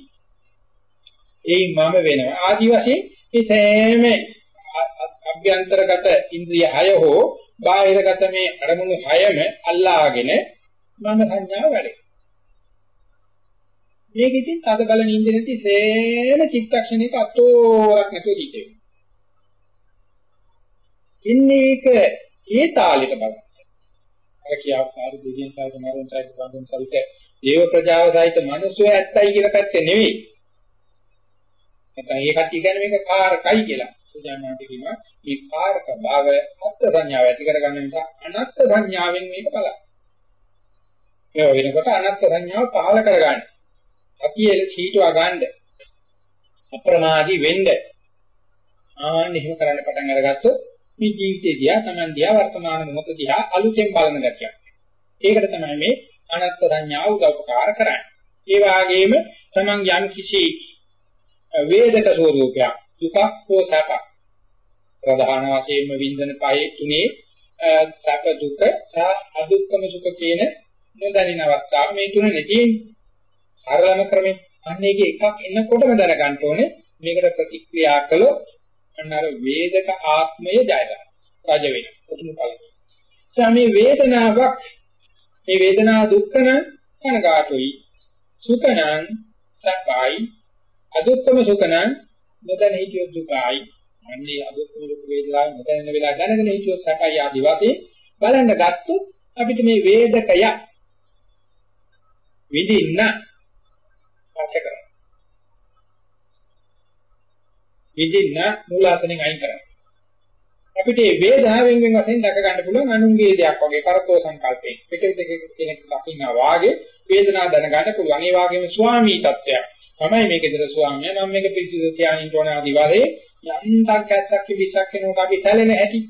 ඒ මම වෙනවා. ආදි වශයෙන් මේ සෑම අභ්‍යන්තරගත ඉන්ද්‍රිය හය හෝ බාහිරගත මේ අරමුණු හයම අල්ලාගෙන මම සංඥාව වැඩේ. මේක ඉතින් තද බල නින්දෙති සෑම චිත්තක්ෂණයක අතෝරක් නැතුව හිතේ. ඉන්නේ ඒක ඒ තාලෙට බලන්න. අර කියාව කාර්ය දෙවියන් සාහිත මරුන් සාහිත බඳුන් සාහිත දේව ප්‍රජාව සාහිත මිනිස්සු ඇත්තයි කියලා පැත්තේ නෙවෙයි. නැත්නම් ඒ කට්ටිය කියන්නේ මේක කාරකයි කියලා. සුජානාට කියනවා මේ කාරක භාව අත්ත් සංඥාව ඇති කරගන්න නිසා අනත්ත් සංඥාවෙන් මේක බලන්න. ඒ වෙනකොට අනත්ත් සංඥාව පහල කරගන්න. අපියේ සීටුවා ගන්න. අප්‍රමාදී වෙන්න. ආන්න එහෙම කරන්න පටන් අරගත්තොත් මේ ජීවිතේ දිහා Taman දිහා වර්තමාන මොහොත දිහා අලුතෙන් බලන ගැටියක්. ඒකට තමයි මේ අනත්ත් සංඥාව උදව්පකාර කරන්නේ. ඒ වගේම Taman යම් කිසි වේදක ස්වરૂපයක් දුකක් හෝ සැපක් ප්‍රධාන වශයෙන්ම විඳින පහේ තුනේ සැප දුක සහ අදුක්කම සුඛ කියන නොදැනෙන අවස්ථාව මේ තුන නෙදීන්නේ. සරලම ක්‍රමෙ අන්න ඒක එකක් එනකොටම දැනගන්න ඕනේ මේකට ප්‍රතික්‍රියා කළොත් අන්න අර වේදක ආත්මය ජය ගන්න. රජ වෙන. උතුම් කලින්. මේ වේදනාවක් මේ වේදනාව දුක්ඛන කනගාටුයි. සුඛනං සක්කායි අදුක්කම සුඛනං නොදැන හිටියොත් දුකයි. අන්නේ අදුක්කම දුක් වේදනාව නොදැනෙන වෙලාව දැනගෙන හිටියොත් සැපයි ආදි වශයෙන් බලන්න ගත්තොත් අපිට මේ වේදකය විඳින්න පාච කරනවා. විඳින්න මූලාසනෙන් අයින් කරනවා. අපිට මේ වේදාවෙන් වෙන වශයෙන් දැක ගන්න පුළුවන් අනුන්ගේ දෙයක් වගේ කරතෝ සංකල්පයෙන්. පිටින් දෙක කෙනෙක් දකින්නා වාගේ වේදනාව දැන ගන්න පුළුවන්. ඒ වගේම ස්වාමී තත්ත්වයක්. තමයි මේකේදර ස්වාමියා නම් මේක පිළිසිදු තියානින්න ඕන ආදි වශයෙන් යන්තම් කැස්සක් කිවිසක් වෙනකොට අපි සැලෙන හැටි.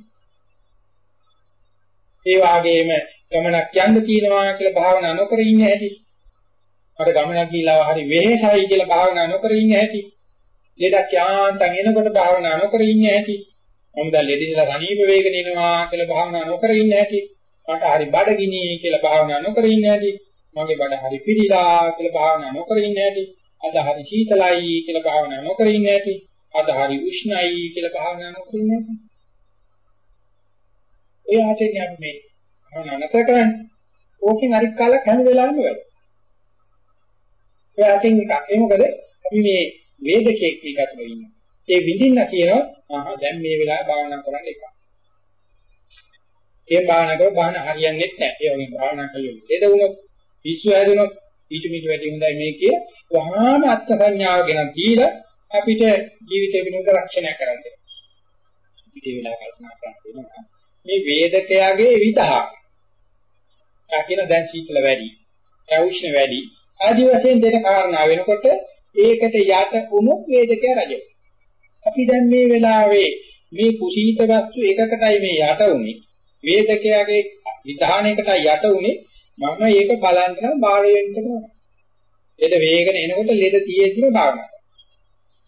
ඒ වගේම ගමනක් යන්න තියෙනවා කියලා භාවනා නොකර ඉන්න හැටි. මට ගමනක් ගිහිලා හරි වෙහෙසයි කියලා භාවනා නොකර ඉන්න හැටි. ලෙඩක් යාන්තම් එනකොට භාවනා නොකර ඉන්න හැටි. මම දැන් ලෙඩින්ලා සනීප වේගන එනවා කියලා භාවනා නොකර ඉන්න හැටි. මට හරි බඩගිනි කියලා භාවනා නොකර ඉන්න හැටි. මගේ බඩ හරි පිළිලා කියලා භාවනා නොකර ඉන්න හැටි. අද හරි සීතලයි කියලා භාවනා නොකර ඉන්න හැටි. අද හරි උෂ්ණයි කියලා භාවනා නොකර ඉන්න හැටි. ඒ ආතේ අපි මේ භාවනා නැතර කරන්නේ. ඕකෙන් හරි කාලයක් හැම වෙලාවෙම වෙයි. ඒ අතින් එකක්. ඒ මොකද අපි මේ වේදකෙක් එකතුව ඉන්නවා. ඒ විඳින්න කියනවා ආහා දැන් මේ වෙලාවේ භාවනා කරන්න එපා. ඒ භාවනා කරව භාවනා හරියන්නේ නැහැ. ඒ වගේ භාවනා කළොත් ලෙඩ වුණොත් පිස්සු හැදුනොත් ඊට මිට වැඩි හොඳයි මේකේ වහාම අත්ත් සංඥාව ගැන දීලා අපිට ජීවිතේ විනෝද රක්ෂණය කරන්න. අපිට ඒ වෙලාව කල්පනා කරන්න වෙනවා. මේ වේදකයාගේ විතහ. කියන දැන් සීතල වැඩි, උෂ්ණ වැඩි. ආදි වශයෙන් දෙන කාරණා වෙනකොට ඒකට යට වුණොත් වේදකයා රජ අපි දැන් මේ වෙලාවේ මේ කුසීත වස්තු එකකටයි මේ යට උනේ. වේදකයාගේ විධානයකට යට උනේ මම ඒක බලන්න නම් බාහිර වෙන්න ඕන. ලෙඩ වේගන එනකොට ලෙඩ තියෙද්දිම භාවනා කරනවා.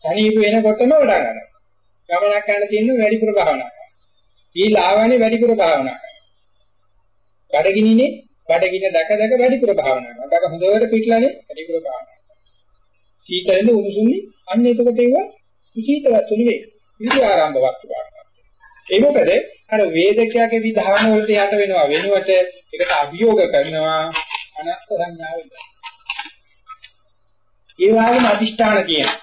සනීප වෙනකොටම වඩා ගන්නවා. ගමනක් යන තියෙන වැඩිපුර භාවනා කරනවා. ඊළා ආවනේ වැඩිපුර භාවනා කරනවා. බඩගිනිනේ බඩගින දැක දැක වැඩිපුර භාවනා කරනවා. දැක හොඳට පිටලානේ වැඩිපුර භාවනා කරනවා. සීතලෙන් උණුසුම්නේ අන්න එතකොට ඒව සීතවත් නෙවෙයි. විදි ආරම්භ වස්තු භාවනා. ඒ මොකද අර වේදකයාගේ විධාන වලට යට වෙනවා වෙනුවට ඒකට අභියෝග කරනවා අනත්ත් සංඥාවෙන්. ඒ වගේම අදිෂ්ඨාන කියනවා.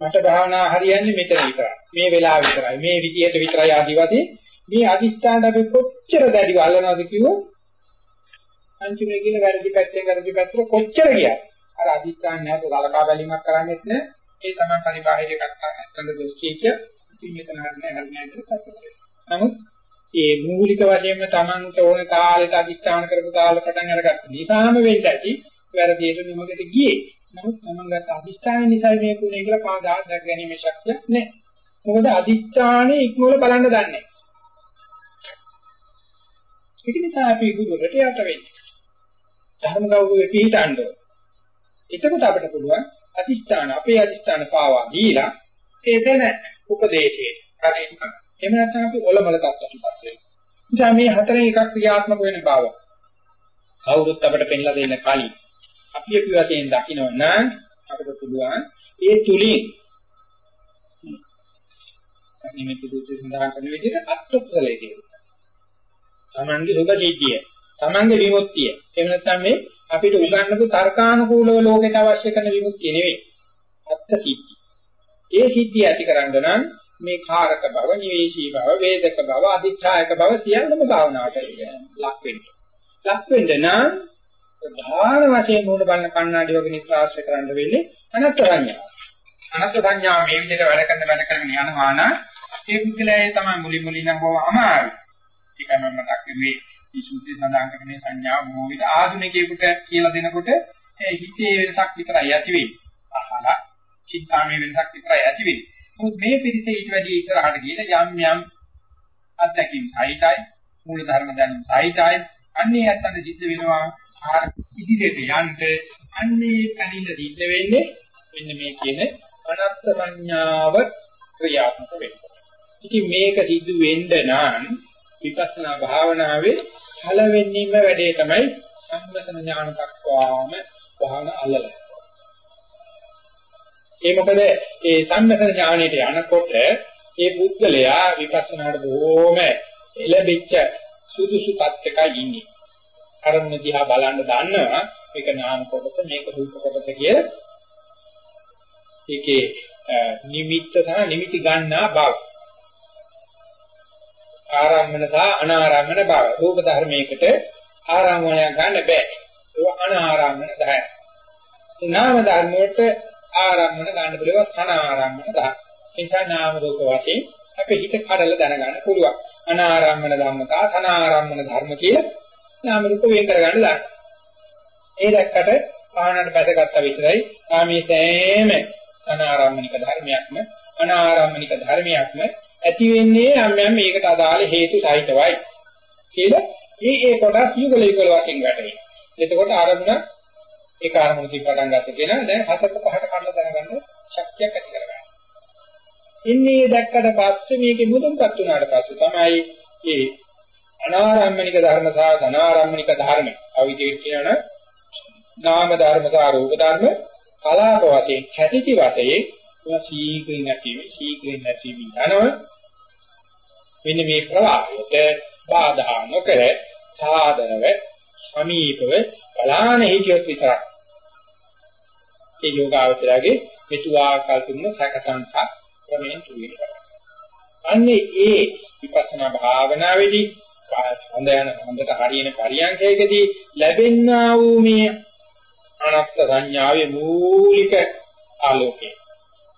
මට භාවනා හරියන්නේ මෙතන විතරයි. මේ වෙලාව විතරයි. මේ විදියට විතරයි ආදි වශයෙන් මේ අදිෂ්ඨාන අපි කොච්චර දැඩිව අල්ලනවද කිව්වොත් අන්තිමේ කියන වැරදි පැත්තෙන් වැරදි පැත්තට කොච්චර ගියා. අර අදිෂ්ඨාන නැවත සලකා බැලීමක් කරන්නේත් නෑ. ඒ තමයි පරිබාහිර එකක් ගන්න දෘෂ්ටික පිළිතන හරිනේ හරිනේ කියලා නමුත් ඒ මූලික වශයෙන්ම Tamanට ඕන කාලෙට අදිස්ථාන කරපු කාලෙ පටන් අරගත්ත නිසාම වෙන්න ඇති වැරදියට නිමකට ගියේ. නමුත් Taman ගත්ත අදිස්ථාන නිසා මේ කුණේ කියලා කාදාත් දැක ගැනීම ශක්තියක් නැහැ. මොකද අදිස්ථානේ ඉක්මවල බලන්න දන්නේ නැහැ. ඒක නිසා අපි ගුරුවරට යට වෙන්නේ. ධර්ම ගෞරවයේ පිළිටන්න ඕන. එතකොට අපිට පුළුවන් අදිස්ථාන අපේ අදිස්ථාන පාවා දීලා ඒ දෙන උපදේශයේ කටයුතු කරන්න. එහෙම නැත්නම් අපි ඔලමල තත්ත්වයටපත් වෙනවා. නිසා මේ හතරෙන් එකක් ක්‍රියාත්මක වෙන බව කවුරුත් අපිට පෙන්ලා දෙන්න කලින් අපි අපි වශයෙන් දකින්න නම් අපිට පුළුවන් ඒ තුලින් නිමිති දුක සඳහන් කරන විදිහට අත්ොක්කලේ කියනවා. තමන්ගේ සුභ සිද්ධිය, තමන්ගේ විමුක්තිය. එහෙම නැත්නම් මේ අපිට උගන්වපු තර්කානුකූලව ලෝකයට අවශ්‍ය කරන විමුක්තිය නෙවෙයි. අත්ත්‍ය සිද්ධිය. ඒ සිද්ධිය ඇති කරගන්න නම් මේ කාරක බව, නිවේශී බව, වේදක බව, අධිඨායක බව සියල්ලම භාවනාවට ලක් වෙන්නේ. ලක් වෙන්න නම් ප්‍රධාන වශයෙන් මූල බලන කණ්ණාඩි වගේ නිත්‍රාශ්‍රය කරන්න වෙන්නේ අනත්ත සංඥාව. අනත්ත සංඥාව මේ විදිහට වැඩ කරන වැඩ කරන යනවා නම් ඒ පුද්ගලයා තමයි මුලින් මුලින් නම් බව අමාරුයි. ඒක මම මතක් කරුවේ විසුද්ධි සඳහන් කරන මේ සංඥාව බොහෝ විට ආධුනිකයෙකුට කියලා දෙනකොට ඒ හිතේ වෙනසක් විතරයි ඇති වෙන්නේ. අහලා චින්තාමේ වෙනසක් විතරයි ඇති වෙන්නේ. මොකද මේ පිළිසෙ ඊට වැඩි ඉස්සරහට ගිහලා යම් යම් අත්දැකීම් සහිතයි මූල ධර්ම දැනුම් සහිතයි අන්නේ ඇත්තට සිද්ධ වෙනවා ඉදිරියට යන්න අන්නේ කණිල සිද්ධ වෙන්නේ මෙන්න මේ කියන අනත්ත් සංඥාව ක්‍රියාත්මක වෙනවා. ඉතින් මේක සිද්ධ වෙන්න නම් විපස්සනා භාවනාවේ පළවෙනිම වැඩේ තමයි සම්මතන ඥාන දක්වාම වහන අල්ලලා. ඒ මොකද ඒ සම්මතන ඥානෙට යනකොට ඒ පුද්ගලයා විපස්සනාට බොහෝම එළඹිච්ච සුදුසු තත්ත්වයක ඉන්නේ. අරමුණ දිහා බලන්න දන්නවා මේක නාම කොටස මේක රූප කොටස කියලා. ඒකේ නිමිත්ත සහ නිමිති ගන්නා බව. ආරම්මන සහ අනාරම්මන බව. රූප ධර්මයකට ආරම්මණය ගන්න බෑ. ඒක අනාරම්මන 10යි. නාම ධර්ම වලට ආරම්මන ගන්න පුළුවන් අනාරම්මන 10. ඒ නිසා නාම රූප වශයෙන් අපේ හිත කඩලා දැනගන්න පුළුවන්. අනාරම්මන ධම්මතා අනාරම්මන ධර්ම කියලා නාම රූප වෙන් කරගන්න දාන්න. ඒ දැක්කට ආහනට බැසගත්තා විතරයි ආමේ සෑම අනාරම්මනික ධර්මයක්ම අනාරම්මනික ධර්මයක්ම ඇති වෙන්නේ යම් යම් මේකට අදාළ හේතු සහිතවයි කියලා මේ ඒ කොටස් යුගල යුගල වශයෙන් වැටේ. එතකොට ආරම්භන ඒ කාර්මුණකින් පටන් ගන්න කෙනා දැන් හතක පහට කඩලා දැනගන්න ශක්තියක් ඇති කරගන්නවා. ඉන්නේ දැක්කට පස්සේ මේකේ මුදුන්පත් වුණාට පස්සේ තමයි මේ අනාරම්මනික ධර්ම සහ ධනාරම්මනික ධර්ම අවිදේට කියනවනේ නාම ධර්ම සහ රූප ධර්ම කලාප වශයෙන් කැටිති වශයෙන් ඒවා සීක්‍රින් නැතිවි සීක්‍රින් නැතිවි යනවා මෙන්න මේ ප්‍රවාහයට බාධා නොකර සාදරව සමීපව බලාන හිතියොත් විතරක් ඒ යෝගාවචරයේ මෙතුආකල් තුන සැකසංක ක්‍රමයෙන් තුලින් කරනවා. අන්නේ ඒ විපස්සනා භාවනාවේදී හොඳ යන හොඳට හරියන පරියන්කයකදී ලැබෙනා වූ මේ අනත්ත් සංඥාවේ මූලික ආලෝකය.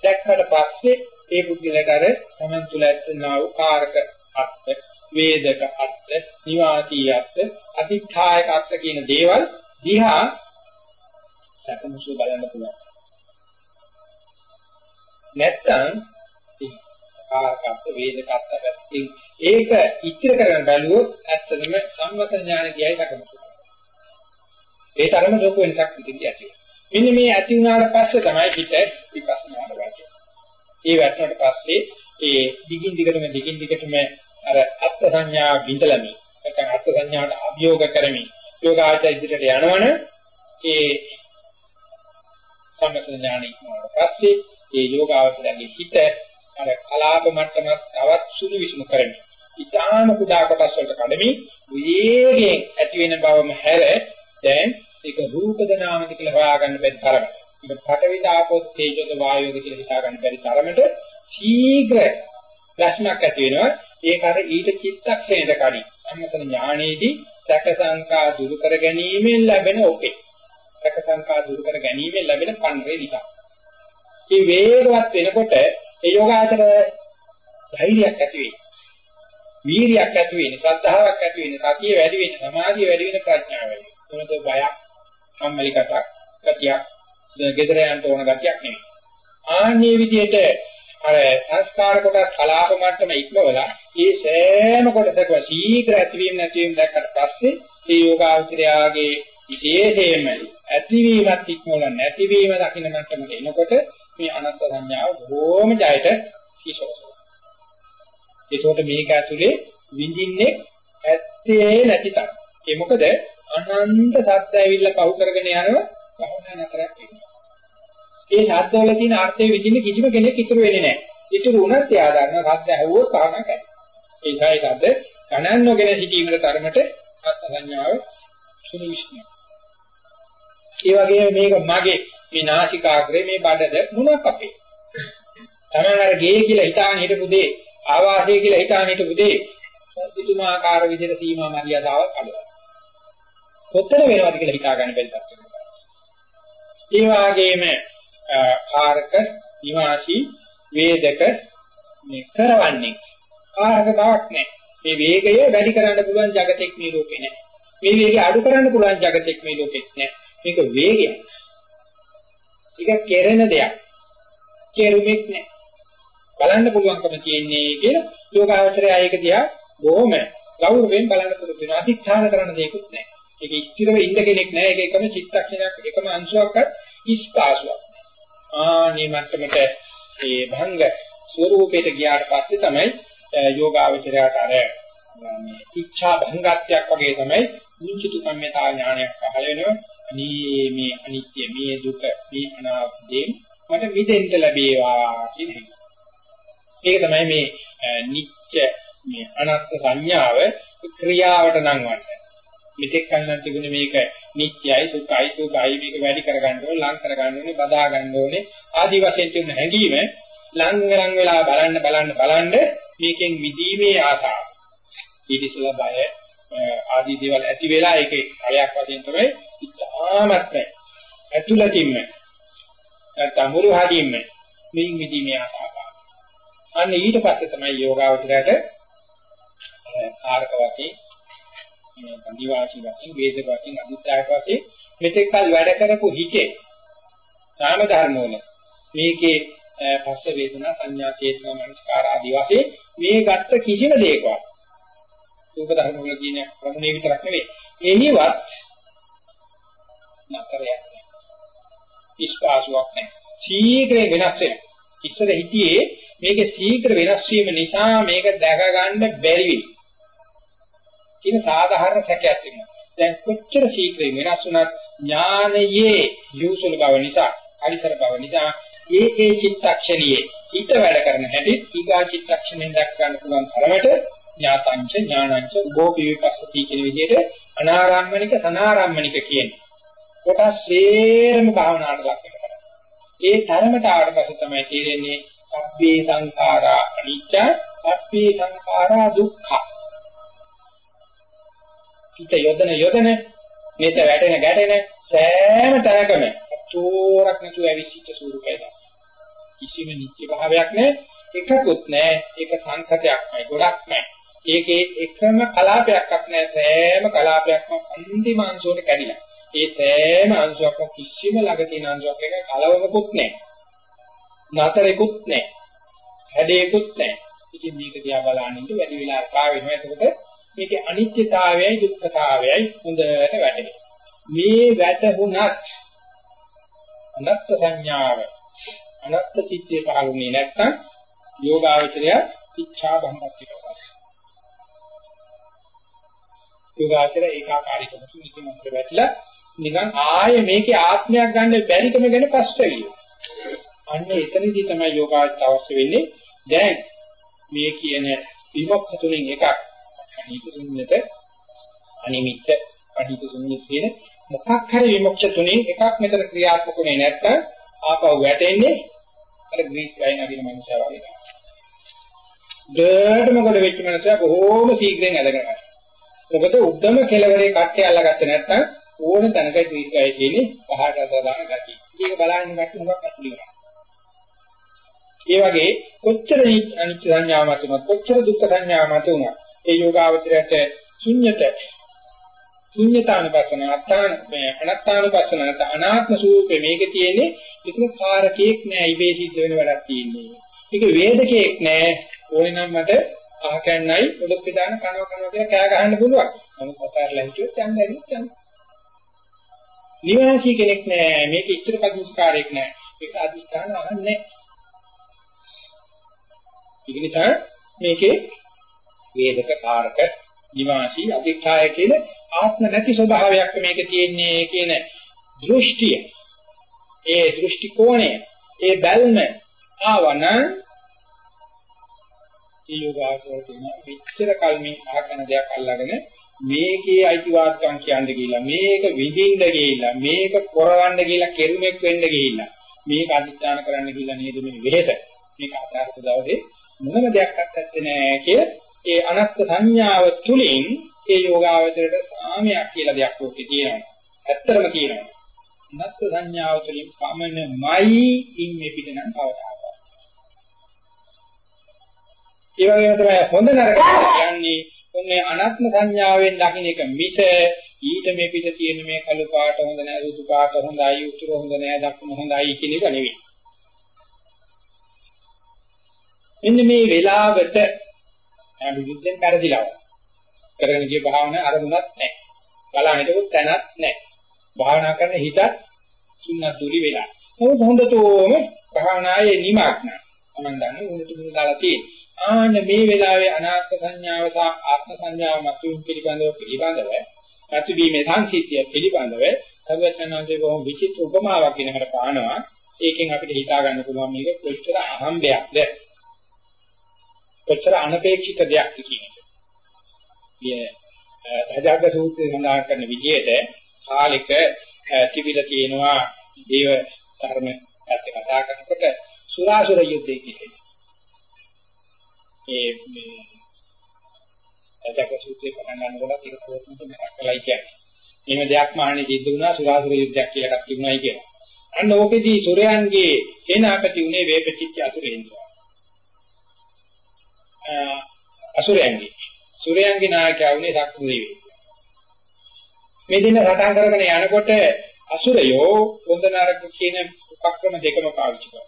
දැක්කට පස්සේ ඒ පුද්ගලයාට අර තමන් තුළ ඇතිවෙනා වූ කාරක අත්ත්, වේදක අත්ත්, නිවාසී අත්ත්, අතිථායක අත්ත් කියන දේවල් දිහා සැකමුසු බලන්න පුළුවන්. නැත්තම් කාරකත්ව වේදකත්ව පැත්තෙන් ඒක ඉතිර කරගෙන බැලුවොත් ඇත්තටම සම්මත ඥාන කියයි දක්වනවා. ඒ තරම ලොකු වෙනසක් ඉතිරි ඇති. මෙන්න මේ ඇති වුණාට පස්සේ තමයි හිත විපස්සනාට වැටෙන්නේ. ඒ වැටුණාට පස්සේ ඒ දිගින් දිගටම දිගින් දිගටම අර අත්ත් සංඥා බිඳලමි. නැත්නම් අත්ත් සංඥාට අභියෝග කරමි. යෝගාචර ඉදිරියට යනවනේ ඒ සම්මත ඥානෙ ඉක්මනට පස්සේ ඒ යෝගාවචරයේ හිත අර කලාප මට්ටමක් තවත් සුළු විසුණු කරමි. ඊටාම කුඩා කොටස් වලට කඩමි වේගයෙන් ඇති වෙන බවම හැර දැන් ඒක රූපද නාමද කියලා හොයාගන්න බැරි තරමට. ඒක පඨවි දාපෝ තේජෝද වායෝද කියලා හිතා ගන්න බැරි තරමට ශීඝ්‍ර ප්‍රශ්නක් ඇති වෙනවා. ඒක අර ඊට චිත්තක්ෂණයක කඩි. සම්මතන ඥානයේදී සැක සංකා දුරු කර ගැනීමෙන් ලැබෙන ඔපේ. සැක සංකා දුරු කර ගැනීමෙන් ලැබෙන පන්රේ විතක්. මේ වේගවත් වෙනකොට ඒ යෝගාචර ධෛර්යයක් ඇති වෙයි. වීරියක් ඇති වෙන්නේ, ශ්‍රද්ධාවක් ඇති වෙන්නේ, සතිය වැඩි වෙන්නේ, සමාධිය වැඩි වෙන්නේ, ප්‍රඥාව වැඩි වෙන්නේ. මොනද බයක්, සම්මලිකටක්, ගතියක්, gedara යන්න ඕන ගතියක් නෙමෙයි. ආන්නේ විදිහට අර සංස්කාර කොටස් කලාප මට්ටම ඉක්මවලා ඒ සෑම කොටසකම ශීඝ්‍ර ඇතිවීම නැතිවීම දැක්කට පස්සේ ඒ යෝගාවචරයාගේ විශේෂයෙන්ම ඇතිවීමත් ඉක්මවලා නැතිවීම දකින්න මට්ටමට එනකොට මේ අනත්ත් සංඥාව බොහොම ජයට කිසෝසෝ. ඒකට මේක ඇතුලේ විඳින්නේ ඇත්තේ නැති තරම්. ඒ මොකද අනන්ත සත්‍ය ඇවිල්ලා පහු කරගෙන යනවා භවනා නතරක් වෙනවා. ඒ ශබ්දවල තියෙන අර්ථය විඳින්න කිසිම කෙනෙක් ඉතුරු වෙන්නේ නැහැ. ඉතුරු වුණත් එයා දන්නවා සත්‍ය ඇහුවොත් කහනක් ඇති. ඒ ඡායි ශබ්ද ගණන් නොගෙන සිටීමේ තරමට සත්‍ය සංඥාව සුනිවිෂ්ණය. ඒ වගේම මේක මගේ මේ නාසිකාග්‍රේ මේ බඩද මොනක් අපේ. තමයි අර ගේ කියලා හිතාගෙන හිටපු දේ ආවාසය කියලා හිතාගෙන හිටපු දේ පුදුමාකාර විදිහට සීමා මරියාදාවක් අඩුවා. කොතන වෙනවද කියලා හිතා ගන්න බැරි තත්ත්වයක්. ඒ වගේම කාරක, නිවාසී, වේදක මේ කරවන්නේ ආහාරකතාවක් නැහැ. මේ වේගය වැඩි කරන්න පුළුවන් జగතෙක් මේ ලෝකේ නැහැ. මේ වේගය අඩු කරන්න පුළුවන් జగතෙක් මේ ලෝකෙත් නැහැ. මේක වේගයක්. ඒක කෙරෙන දෙයක්. කෙරුමක් නැහැ. බලන්න පුළුවන්කම තියෙන්නේ කියලා යෝගාවචරය ඒක දිහා බොහොම ගෞරවයෙන් බලන්න පුළුවන් වෙනවා. අධිෂ්ඨාන කරන දෙයක්වත් නැහැ. ඒක ස්ථිරව ඉන්න කෙනෙක් නැහැ. ඒක එකම චිත්තක්ෂණයක් එකම අංශුවක්වත් ඉස්පාසුවක්. ආ මේ මට්ටමට මේ භංග ස්වરૂපයට ගියාට පස්සේ තමයි යෝගාවචරයට අර මේ ඉච්ඡා භංගත්වයක් වගේ තමයි මුචිතු කම්මතා ඥානයක් පහළ වෙනවා. මේ මේ අනිත්‍ය මේ දුක මේ අනාත්මයෙන් මට මිදෙන්න ලැබේවා කියන එක. ඒක තමයි මේ නිත්‍ය මේ අනාත්ම සංඥාව ක්‍රියාවට නංවන්නේ. මෙතෙක් කලින් තිබුණේ මේක නිත්‍යයි සුඛයි සුඛයි මේක වැඩි කරගන්න ඕනේ ලං කරගන්න ඕනේ බදා ගන්න ඕනේ ආදි වශයෙන් තිබුණ හැඟීම ලං ලං වෙලා බලන්න බලන්න බලන්න මේකෙන් මිදීමේ ආසාව. ඊටිසලා බය ආදී දේවල් ඇති වෙලා ඒකේ කලයක් වශයෙන් තමයි ඉතාමත් ඇතුළතින්ම නැත්නම් මුළු හදින්ම මේන් මිදීමේ ආසාව අන්න ඊට පස්සේ තමයි යෝගාවචරයට කාරක වශයෙන් නිවාසී වශයෙන් වේදක වශයෙන් අදිත්‍යක වශයෙන් මෙතෙක් කල වැඩ කරපු හිතේ නාම ධර්ම වල මේකේ පස්ස වේදනා සංඥා චේතනා මනස්කාර ආදී වශයෙන් මේ ගත්ත කිසිම දෙයකවත් රූප ධර්ම වල කියන ප්‍රමුණේ විතරක් නෙවෙයි. එහිවත් නතරයක් නැහැ ඉස්පාසුවක් නැහැ ශීඝ්‍රයෙන් වෙනස් වෙනවා. ඉස්සර හිටියේ මේක ශීඝ්‍ර වෙනස් වීම නිසා මේක දැක ගන්න බැරි වෙයි. කියන සාධාරණ සැකයක් තියෙනවා. දැන් කොච්චර ශීඝ්‍රයෙන් වෙනස් වුණත් ඥානයේ යොසුල බව නිසා, අනිතර බව නිසා ඒ ඒ චිත්තක්ෂණියේ හිත වැඩ කරන හැටි ඊගා චිත්තක්ෂණයෙන් දැක් ගන්න පුළුවන් තරමට ඥාතංච ඥානංච උභෝපි විපස්සති කියන විදිහට අනාරම්මනික සනාරම්මනික කියන්නේ. කොටස් සේරම භාවනාවට ලක් කරනවා. ඒ තරමට ආවට පස්සේ තමයි තේරෙන්නේ සබ්බේ සංඛාරා අනිච්ච, සබ්බේ සංඛාරා දුක්ඛ. හිත යොදන යොදන මෙත වැටෙන ගැටෙන සෑම තැනකම තෝරක් නැතුව ඇවිස්සිච්ච ස්වරූපයද කිසිම නිත්‍ය භාවයක් නැහැ එකකුත් නැහැ ඒක සංකතයක්මයි ගොඩක් නැහැ ඒකේ එකම කලාපයක්වත් නැහැ සෑම කලාපයක්ම අන්තිම අංශුවට කැඩිලා. ඒ සෑම අංශුවක්ම කිසිම ළඟ තියෙන අංශුවක් එක කලවමකුත් නැහැ නතරෙකුත් නැහැ හැඩයකුත් නැහැ ඉතින් මේක දිහා බලනින්න වැඩි වෙලා කා වෙනවා. එතකොට මේකේ අනිත්‍යතාවයයි දුක්ඛතාවයයි හොඳට වැටහෙනවා. මේ වැටහුණත් අනත්ත් සංඥාව අනත්ත් චිත්තේ පහළුනේ නැත්නම් යෝගාවචරය ඉච්ඡා බංගත් කරනවා. යෝගාචරය ඒකාකාරීකම නිකන් අපිට වැටලා නිකන් ආයේ මේකේ ආත්මයක් ගන්න බැරිකම ගැන පස්සේ අන්න එතනදී තමයි යෝගාචර අවශ්‍ය වෙන්නේ. දැන් මේ කියන විමුක්ත තුලින් එකක් අනිත් තුනට අනිමිත්ත අනිත් තුනේ කියන මොකක් හරි විමුක්ත තුලින් එකක් මෙතන ක්‍රියාත්මකුනේ නැත්නම් ආපහු වැටෙන්නේ අර ග්‍රීස් ගයින් අදින මනුස්සයා වගේ. දෙඩම කොට වෙච්ච මනුස්සයා බොහෝම ශීඝ්‍රයෙන් ඇදගෙන යනවා. මොකද උද්දම කෙලවරේ කට්ටේ අල්ලගත්තේ නැත්නම් ඕන තැනක ග්‍රීස් ගයි තියෙන්නේ පහට අදාන ගැටි. ඒක බලන්න ගැටි හුඟක් අතුලි වෙනවා. ඒ වගේ කොච්චර අනිත්‍ය සංඥාව මත උනත් කොච්චර දුක්ඛ සංඥාව මත උනත් ඒ යෝගාවචරයට ශුන්්‍යත ශුන්්‍යතානුපස්සන අත්තාන මේ අනත්තානුපස්සන අනාත්ම ස්වરૂපේ මේකේ තියෙන්නේ ඒක කාරකයක් නෑ ඉබේ සිද්ධ වෙන වැඩක් තියෙන්නේ. ඒක වේදකයක් නෑ ඕනේ නම් මට අහකන්නයි උඩක් දාන කනවා කනවා කියලා කෑ ගහන්න පුළුවන්. නමුත් අතාරලා හිටියොත් යන්න ඇරිත් යන්න. නිවාසී කෙනෙක් නෑ මේක ඉස්තර පදිස්කාරයක් නෑ. ඒක අදිස්ථාන අහන්නේ ඒක නිසා මේකේ වේදක කාරක නිවාසී අධිකාය කියන ආත්ම නැති ස්වභාවයක් මේක තියෙන්නේ කියන දෘෂ්ටිය. ඒ දෘෂ්ටි කෝණය ඒ බැල්ම ආවන ඒ යෝගාසවල තියෙන විචතර කල්මි ආකන දෙයක් අල්ලාගෙන මේකේ අයිතිවාසිකම් කියන්න ගිහිල්ලා මේක විඳින්න ගිහිල්ලා මේක කරවන්න ගිහිල්ලා කෙරුමක් වෙන්න ගිහිල්ලා මේක අධිෂ්ඨාන කරන්න ගිහිල්ලා නේද මේ වෙහෙස. මේක අතාරපු දවසේ මොනම දෙයක් අත්‍යත් නැහැ කිය ඒ අනත්ත් සංඥාව තුලින් ඒ යෝගාවචරයට සාමයක් කියලා දෙයක් ඔකේ තියෙනවා. ඇත්තටම කියනවා. අනත්ත් සංඥාව තුලින් පමණමයි ඉන්නේ පිටනම් කවදාවත්. ඒ වගේම තමයි හොඳ නරක කියන්නේ ඔන්නේ අනාත්ම සංඥාවෙන් දකින්න එක මිස ඊට මේ පිට තියෙන මේ කළු පාට හොඳ නැහැ සුදු පාට හොඳයි උතුරු හොඳ නැහැ දකුණු හොඳයි කියන එක නෙවෙයි. මෙන්න මේ වෙලාවට විදුද්දෙන් පෙරදිලා කරගෙන ගිය භාවනාව අරමුණක් නැහැ. බලන්නේකොත් තැනක් නැහැ. භාවනා කරන හිතත් සුන්නතුලි වෙලා. මොකද හොඳතෝම භාවනායේ නිමක් නැහැ. මම දන්නේ උන්ට මුල දාලා තියෙන්නේ. ආන්න මේ වෙලාවේ අනාත්ම සංඥාව සහ ආත්ම සංඥාව මතුන් පිළිබඳව පිළිබඳව ප්‍රතිබීමේ සංසිද්ධිය පිළිබඳව සර්වඥාන්සේ බොහොම විචිත්‍ර උපමාවක් ගෙනහට පානවා. ඒකෙන් අපිට හිතා ගන්න පුළුවන් මේක කොච්චර අහම්බයක්ද කොච්චර අනපේක්ෂිත දෙයක්ද කියන එක. මේ රජාග සූත්‍රයේ සඳහන් කරන විදිහට කාලික තිබිලා තියෙනවා දේව ධර්ම පැත්තේ කතා කරනකොට සුරාසුර යුද්ධය කියන්නේ. ඒ මේ රජාග සූත්‍රයේ පටන් ගන්නකොට ඒක කොහොමද මතක් කරලා කියන්නේ. එහෙම දෙයක් මාන්නේ සිද්ධ වුණා සුරාසුර යුද්ධයක් කියලා එකක් තිබුණායි කියනවා. අන්න ඕකෙදී සුරයන්ගේ සේනාපති උනේ වේපචිත්‍ය අසුරේන්ද්‍ර. අසුරයන්ගේ සුරයන්ගේ නායකයා වුණේ සක්‍රීවි. මේ දින රටන් කරගෙන යනකොට අසුරයෝ හොඳ නරක කියන උපක්‍රම දෙකම පාවිච්චි කරනවා.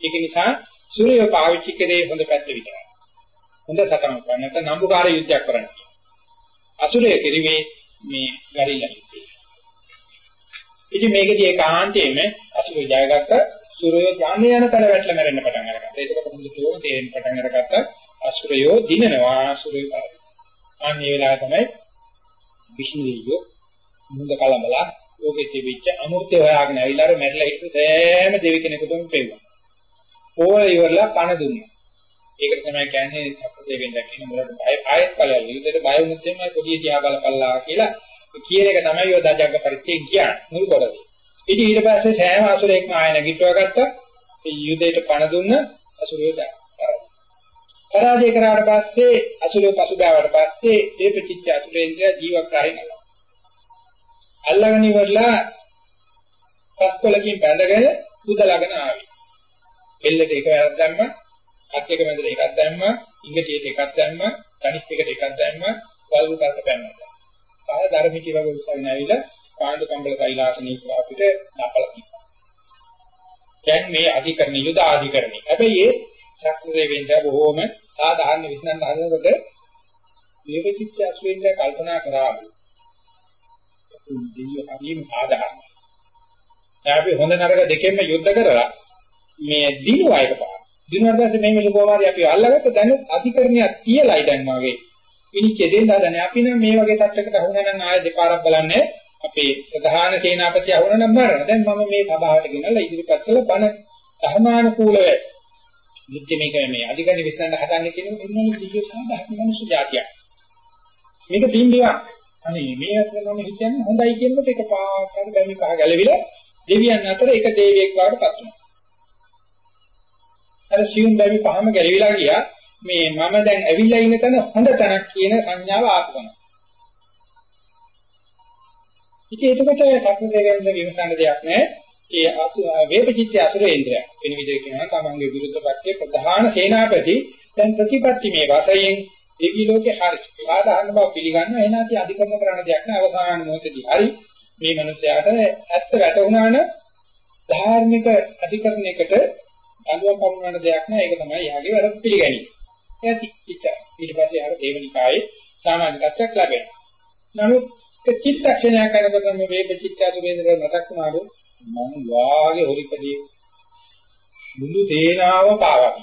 ඒක නිසා සුරයෝ පාවිච්චි කරේ හොඳ පැත්ත විතරයි. හොඳ සටනක් කරන්නේ නැත්නම් නම්බුකාර යුද්ධයක් කරන්නේ. අසුරය කිරිමේ මේ ගරිල්ලා යුද්ධය. ඉතින් මේකදී ඒකාන්තයෙන්ම අසුරය ජයගත්ත සුරයෝ ඥානය යන තල වැටලා මැරෙන්න පටන් අරගත්තා. ඒකට හොඳට තේරෙන්න පටන් අරගත්තා. අසුරයෝ දිනනවා අසුරයෝ කරා. අනේ වෙලාව තමයි විෂ්ණුවියෝ මුඳ කලබලා ලෝකෙ තිබිච්ච අමෘතය හොයාගෙන ඇවිල්ලා අර මැරිලා හිටු සෑම දෙවි කෙනෙකුටම පෙව්වා. ඕය ඉවරලා පණ දුන්නා. ඒකට තමයි කියන්නේ සත්‍යයෙන් දැක්කම මොලට බය ආයෙත් බලලා විදිහට බය වුණොත් එimhe පොඩි තියා බලපල්ලා කියලා කියන එක තමයි ඔය දජග්ග පරිච්ඡේද කියන්නේ මුල් කොටසේ. ඉතින් ඊට පස්සේ සෑම අසුරෙක්ම ආය නැගිටවා ගත්තා. ඒ යුදයට පණ දුන්න අසුරයෝ දැක්කා. පරාජය කරාට පස්සේ අසුරේ පසුබෑවට පස්සේ දීපචිත්‍ය අසුරේන්ද්‍ර ජීවකාරී නලා. අල්ලගෙන ඉවරලා පස්කොලකින් බැඳගෙන උදලාගෙන ආවේ. එල්ලට එක වැරක් දැම්ම, අත් එක මැදට එකක් දැම්ම, ඉංගටියට එකක් දැම්ම, තනිස් එකට එකක් දැම්ම, වල්ගු කරට දැම්මා. පාර ධර්මිකී වගේ උසගෙන ඇවිල්ලා කාණ්ඩ කම්බල කෛලාසනී අපිට නපල කිව්වා. දැන් මේ අධිකරණ යුද අධිකරණي. හැබැයි ඒ ශක්තිය වෙන්න බොහෝම සාධාරණ විශ්නන්න හදනකොට මේකචිත්ත අසුවෙන්ද කල්පනා කරා. දෙවියෝ කවීම සාධාරණ. අපි හොඳ නරක දෙකෙන්ම යුද්ධ කරලා මේ දිනුවා එකපාර. දිනුවාට පස්සේ මේ මෙලි කොහොමද අපි අල්ලගත්ත දැන් අධිකරණයක් තියලායි දැන් වගේ. ඉනිච්ච දෙන්න හදන්නේ. අපි නම් මේ වගේ තත්යකට අහුණා නම් ආයෙ දෙපාරක් බලන්නේ අපේ ප්‍රධාන සේනාපති අහුණා නම් මරන. දැන් මම මේ සභාවට ගෙනල්ලා ඉදිරිපත් කළ බණ ධර්මානුකූලව මුත්‍ය මේක මේ අධිකරණ විශ්ලේෂණ හදන්නේ කියන ඉන්නේ දිව්‍ය සාධාරණ මිනිස්සු జాතියක්. මේක තින්දියක්. අනේ මේ අතර මම හිතන්නේ හොඳයි කියනකොට ඒක පාකාර බැමි කහ ගැලවිලා දෙවියන් අතර එක දෙවියෙක් වඩපත් වෙනවා. අර සියුම් බැමි පහම ගැලවිලා ගියා. මේ මම දැන් ඇවිල්ලා ඉන්න තැන හොඳ තැනක් කියන සංඥාව ආපුණා. ඉතින් එතකොට සක්‍රීයයෙන්ද විමසන්න දෙයක් නැහැ. ඒ වේපචිත්‍ය අසුරේන්ද්‍රය වෙන විදිහට කියනවා තමන්ගේ විරුද්ධ පක්ෂයේ ප්‍රධාන සේනාපති දැන් ප්‍රතිපත්ති මේ වශයෙන් දෙවි ලෝකේ හරි සාධාරණ බව පිළිගන්න එනාති අධිකරණ කරන්න දෙයක් නෑ අවසාන මොහොතේදී හරි මේ මිනිස්යාට ඇත්ත වැටුණා නම් ධාර්මික අධිකරණයකට අනුව පමුණන දෙයක් නෑ ඒක තමයි යාගේ වැරද්ද පිළිගැනීම. ඇති ඉච්ඡා ඊට පස්සේ අර දේවනිකායේ සාමාන්‍යත්වයක් ලැබෙනවා. නමුත් චිත්තක්ෂණයක් කරනකොට මේ වේපචිත්තාසු වේදන මතක් වුණාලු මම වාගේ හොරිකදී මුළු තේනාව පාවා.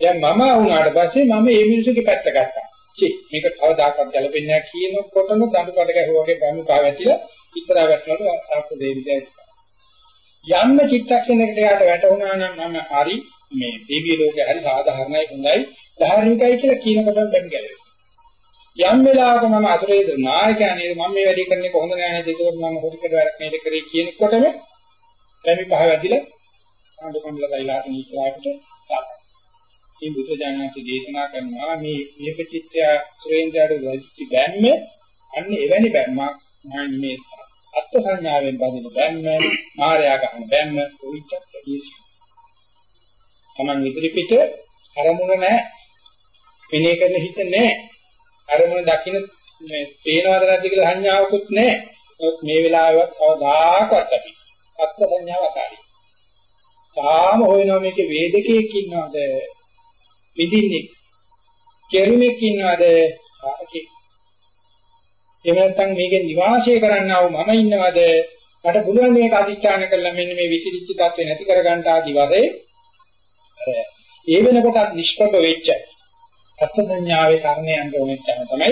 දැන් මම වුණාට පස්සේ මම මේ මිනිස්සුගේ පැත්ත ගත්තා. චි මේක කවදාකවත් ගැලපෙන්නේ නැහැ කියනකොටම දඬුපඩ ගැහුවාගේ බඳු පාව ඇතිලා ඉතරා වැටෙනකොට ආප්ප දෙවිදයි. යන්න චිත්තක්ෂණයකට යාට වැටුණා නම් මම හරි මේ දිව්‍ය ලෝකේ හරි සාධාරණයි හොඳයි ධාර්මිකයි කියලා කියනකොටම බැන් ගැලවෙනවා. යම් වෙලාවක මම අසුරේද නායකයා නේද මම මේ වැඩේ කරන්නේ කොහොමද නෑ නේද ඒකෝට මම හොරිකඩ වැඩක් නේද කරේ කියනකොටම පැමි පහ වැදිලා ආඳු කන්දලා ගයිලාට ඉස්සරහට තාප. මේ බුද්ධ ඥානසි දේශනා කරනවා මේ මේපචිත්‍ය සුරේන්ද්‍රයාට වැඩිච්ච බැම්ම අන්න එවැනි බැම්මක් මම මේ අත්ත් සංඥාවෙන් බදින බැම්ම මායя ගන්න බැම්ම කොයිච්චක් ඇදීසි. Taman ඉදිරි පිට අරමුණ නැහැ. පිනේ කරන හිත නැහැ. අරමුණ දකින්න මේ පේනවද නැද්ද කියලා සංඥාවකුත් නැහැ. ඒත් මේ වෙලාවවත් කවදාකවත් අපි අත්ත් සංඥාව අතාරින්. තාම හොයනවා මේකේ වේදකයක් ඉන්නවද? විඳින්නේ කෙරුමක් ඉන්නවද? ආකේ. එහෙම නැත්නම් මේකේ නිවාසය කරන්නව මම ඉන්නවද? මට පුළුවන් මේක අධිෂ්ඨාන කරලා මෙන්න මේ විසිරිච්ච තත්ත්වේ නැති කරගන්න ආදි වශයෙන් ඒ වෙනකොටත් නිෂ්ප්‍රභ වෙච්ච අත්සඤ්ඤාවේ කර්ණයන්ට ඕනෙච්චම තමයි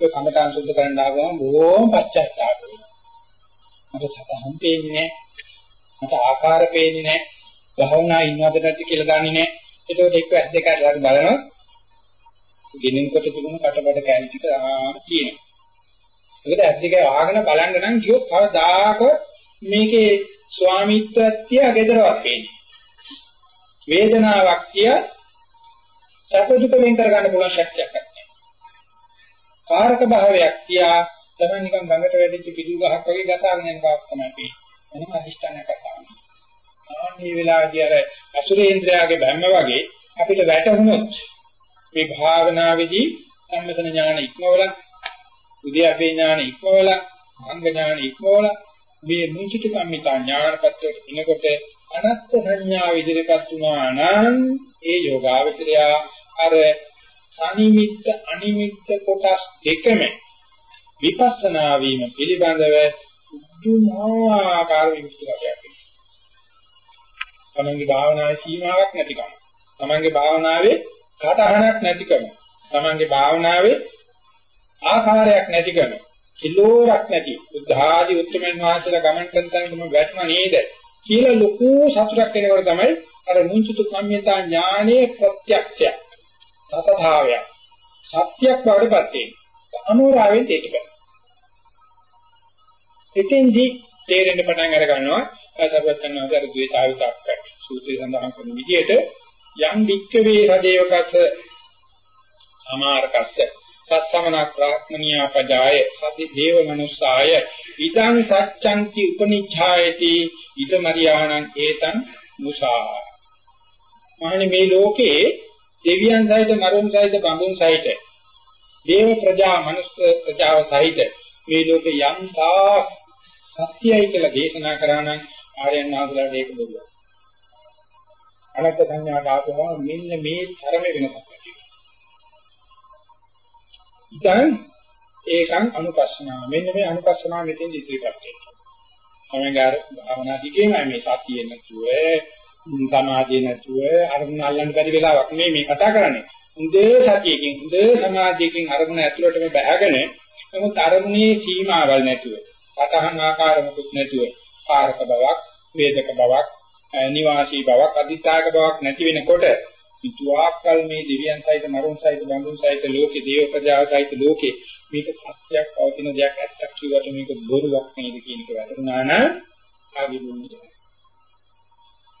ඒ කමඨාන් සුද්ධ කරන්න ආවම බොහොම පච්චාත්තාප වෙනවා. මට සතහන් පේන්නේ නැහැ. මට ආකාර පේන්නේ නැහැ. භවනා ඉන්නවද නැද්ද කියලා දන්නේ නැහැ. ඒකෝට එක්ක ඇස් දෙක අරලා බලනවා. ගිනින්කොට තිබුණු කටබඩ කැලි ටික ආ තියෙනවා. ඒකට ඇස් දෙක ආගෙන බලන්න නම් කියොත් කවදාක මේකේ ස්වාමිත්වත්‍ය gedaraවක් එන්නේ. වේදනාවක් කිය සැප දුක වෙන් කර ගන්න පුළුවන් ශක්තියක් නැහැ. කාරක භාවයක් කියා තමයි නිකන් ගඟට වැටිච්ච පිටු ගහක් වගේ ගතාගෙන යන බවක් තමයි පේන්නේ. එනම අදිෂ්ඨානයක් කරනවා. ආන්නේ වෙලාවේදී අර අසුරේන්ද්‍රයාගේ බැම්ම වගේ අපිට වැටහුනොත් මේ භාවනාවේදී සම්මතන ඥාන ඉක්මවලා උද්‍යපේ ඥාන ඉක්මවලා අංග ඥාන ඉක්මවලා මේ මුචිත කම්මිතා ඥානපත්‍රයට එනකොට අනත්ත් සංඥා විදිහට වුණා නම් ඒ යෝගාවචරය අර අනිමිත්ත අනිමිත්ත කොටස් දෙකම විපස්සනා වීම පිළිබඳව දුමාකාර විමුක්තියක් තමන්ගේ භාවනාවේ සීමාවක් නැතිකම. තමන්ගේ භාවනාවේ කටහනක් නැතිකම. තමන්ගේ භාවනාවේ ආකාරයක් නැතිකම. කිලෝරක් නැති. බුද්ධ ආදී උත්තරමන් වහන්සේලා ගමන් කරන තැනම වැටුණා නේද? කියලා ලොකු සතුටක් එනකොට තමයි අර මුංචිතු කම්මිතා ඥානයේ ප්‍රත්‍යක්ෂය. සතභාවය. සත්‍යයක් බවට පත් වෙනවා. අනුරාවෙන් ඒක බෑ. එතෙන්දී තේරෙන්න පටන් අර ගන්නවා සර්වඥාන්සේ අර ද්වේතාවිතක් සූත්‍රය සඳහන් කරන විදිහට යම් වික්කවේ රදේවකස සමාරකස්ස සස්සමනක් රාත්මනියා පජාය සති දේව මනුස්සාය ඉදං සච්ඡන්ති උපනිච්ඡායති ඉද මරියාණං ඒතං මුසා මහණනි මේ ලෝකේ දෙවියන් සහිත මරුන් සහිත බඹුන් සහිත දේව ප්‍රජා මනුස්ස ප්‍රජාව සහිත මේ ලෝකේ යම් තා සත්‍යයි කියලා දේශනා කරා නම් ආර්යයන් වහන්සේලාට ඒක බොරුවක්. අනත්ත් සංඥාට ආපුවම මෙන්න මේ තරම වෙනසක් ඇති දැන් ඒකන් අනුපස්සනාව. මෙන්න මේ අනුපස්සනාව මෙතෙන් ඉදිරිපත් වෙනවා. තමයි ගාර භාවනා දිගේම මේ සතියේ නැතුව සමාධිය නැතුව අරමුණ අල්ලන්න බැරි වෙලාවක් නෙමෙයි මේ කතා කරන්නේ. හොඳ සතියකින් හොඳ සමාධියකින් අරමුණ ඇතුළටම බැහැගෙන නමුත් අරමුණේ සීමාවල් නැතුව, පතහන් ආකාරමුකුත් නැතුව, කාරක බවක්, වේදක බවක්, නිවාසී බවක්, අදිත්‍යාග බවක් නැති වෙනකොට පිටුවාක්කල් මේ දෙවියන් සහිත මරුන් සහිත බඹුන් සහිත ලෝකේ දේව ප්‍රජාව සහිත ලෝකේ මේක සත්‍යයක් පවතින දෙයක් ඇත්තක් කියවට මේක බොරුවක් නේද කියන එක වැටුණා නම් ආගේ දුන්නේ.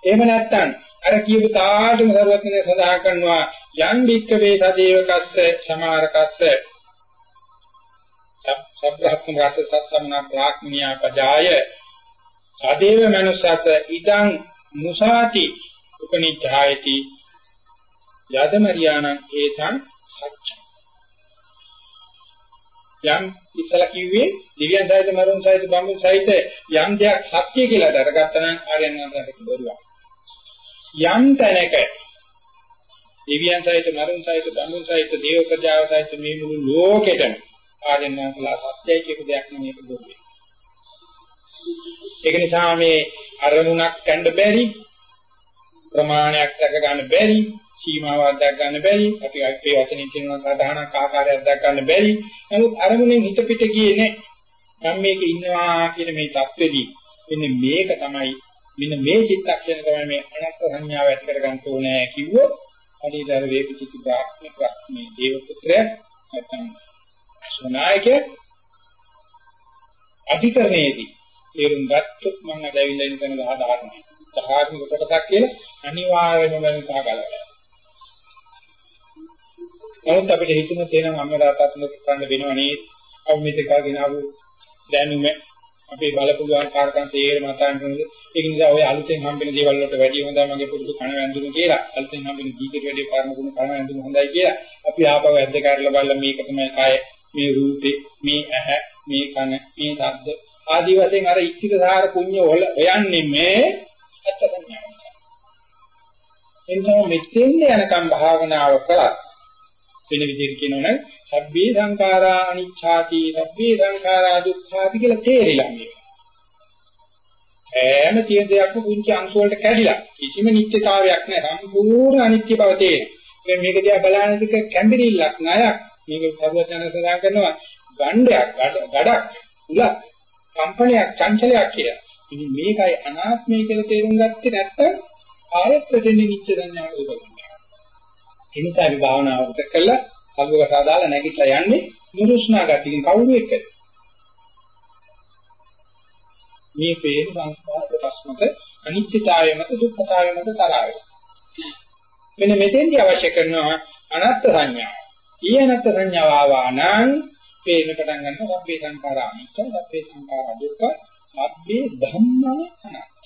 එහෙම නැත්නම් අර කියපු තාටම සරුවත්නේ සඳහන් කරනවා යම් වික්කවේ සදේවකස්ස සමාරකස්ස. සබ්‍රහත්ම රස සස්සමන ප්‍රාඥා පජාය. සදේව මනුසත ඉදං මුසාති උපනිච්ඡායති. යදමරියාණං ඒතං සච්ච යම් ඉස්සලා කිව්වේ දිව්‍යයන් සහිත මරුන් සහිත බඹුන් සහිත යම් දෙයක් සත්‍ය කියලා දරගත්තා නම් ආර්යයන් වහන්සේට බොරුවක් යම් තැනක දිව්‍යයන් සහිත මරුන් සහිත බඹුන් සහිත දේව ප්‍රජාව සහිත මේ මුළු ලෝකෙටම ආර්යයන් වහන්සේලා සත්‍යයි කියපු දෙයක් නෙමෙයි බොරුවේ ඒක නිසා මේ අරමුණක් ගන්න බැරි ප්‍රමාණයක් දැක ගන්න බැරි සීමාවක් දැක් ගන්න බැරි අපි අපේ වචනින් කියනවා සාධාරණ ආකාරයක් දැක් ගන්න බැරි. නමුත් අරමුණෙන් හිත පිට ගියේ නැහැ. මම මේක ඉන්නවා කියන මේ தත්වෙදී. මෙන්න මේක තමයි මෙන්න මේ චිත්තක්ෂණ තමයි මේ අනත්ත් සංඥාව ඇති කර ගන්න ඕනේ කිව්වොත් අනිදර වේපිතික බ්‍රාහ්මණ ප්‍රඥේ දේව පුත්‍රය නැත්නම් සුනායක අධිකරණයේදී තේරුම් ගත්තොත් මම අද ඇවිල්ලා ඉන්න තැන 10 ධාර්මයි. ධාර්මික කොටසක් කියලා අනිවාර්යයෙන්ම මම කහගලනවා. නමුත් අපිට හිතුන තේනම් අම්මලාටත් කරන්න වෙනව නේද? අපි මේක කාගෙන ආපු දැනුම අපේ බලපුලුවන් කාර්කම් තේරෙම මතන්නේ ඒක නිසා ඔය අලුතෙන් හම්බෙන දේවල් වලට වැඩිය හොඳයි මගේ පුරුදු කණ වැඳුණු කියලා. අලුතෙන් හම්බෙන ජීවිතේ වැඩි පරමගුණ කණ වැඳුණු හොඳයි කියලා අපි ආපහු ඇද්ද කරලා බලලා මේක තමයි කය මේ රූපේ මේ ඇහැ මේ කන මේ ශබ්ද ආදී වශයෙන් අර ඉච්ඡිත සාර පුඤ්ඤ හොයන්නේ මේ අත්ත සංඥාව. එනිසා මෙතෙන් යනකම් භාවනාව කළා. වෙන විදිහට කියනවනම් සබ්බේ සංඛාරා අනිච්ඡාති සබ්බේ සංඛාරා දුක්ඛාති කියලා තේරිලා මේක. හැම තියෙන දෙයක්ම පුංචි අංශ වලට කැඩිලා කිසිම නිත්‍යතාවයක් නැහැ සම්පූර්ණ අනිත්‍ය බව තේරෙනවා. මේක දිහා බලන එක කැඹිරිල්ලක් නයක් මේක සර්වඥයන් සඳහන් කරනවා ගණ්ඩයක් ගඩක් උලක් කම්පනයක් චංචලයක් කියලා. ඉතින් මේකයි අනාත්මය කියලා තේරුම් ගත්තේ නැත්නම් ආයත් දෙන්නේ නිත්‍ය සංඥාව උදවනවා. ඒ නිසා අපි භාවනාවට කළා අගුවට අදාලා නැගිටලා යන්නේ නුරුස්නා ගතියින් කවුරු එක්කද? මේ පේන සංස්කාර ප්‍රශ්නක අනිත්‍යතාවය මත දුක්ඛතාවය මත තරහයි. මෙන්න මෙතෙන්දී අවශ්‍ය කරනවා අනත්ත් සංඥාව. ඊයනත්ත් සංඥාව ආවා නම් පේන්න පටන් ගන්නවා සබ්බේ සංඛාරා අනිත්‍ය, සබ්බේ සංඛාරා දුක්ඛ, සබ්බේ ධම්මා අනාත්ම.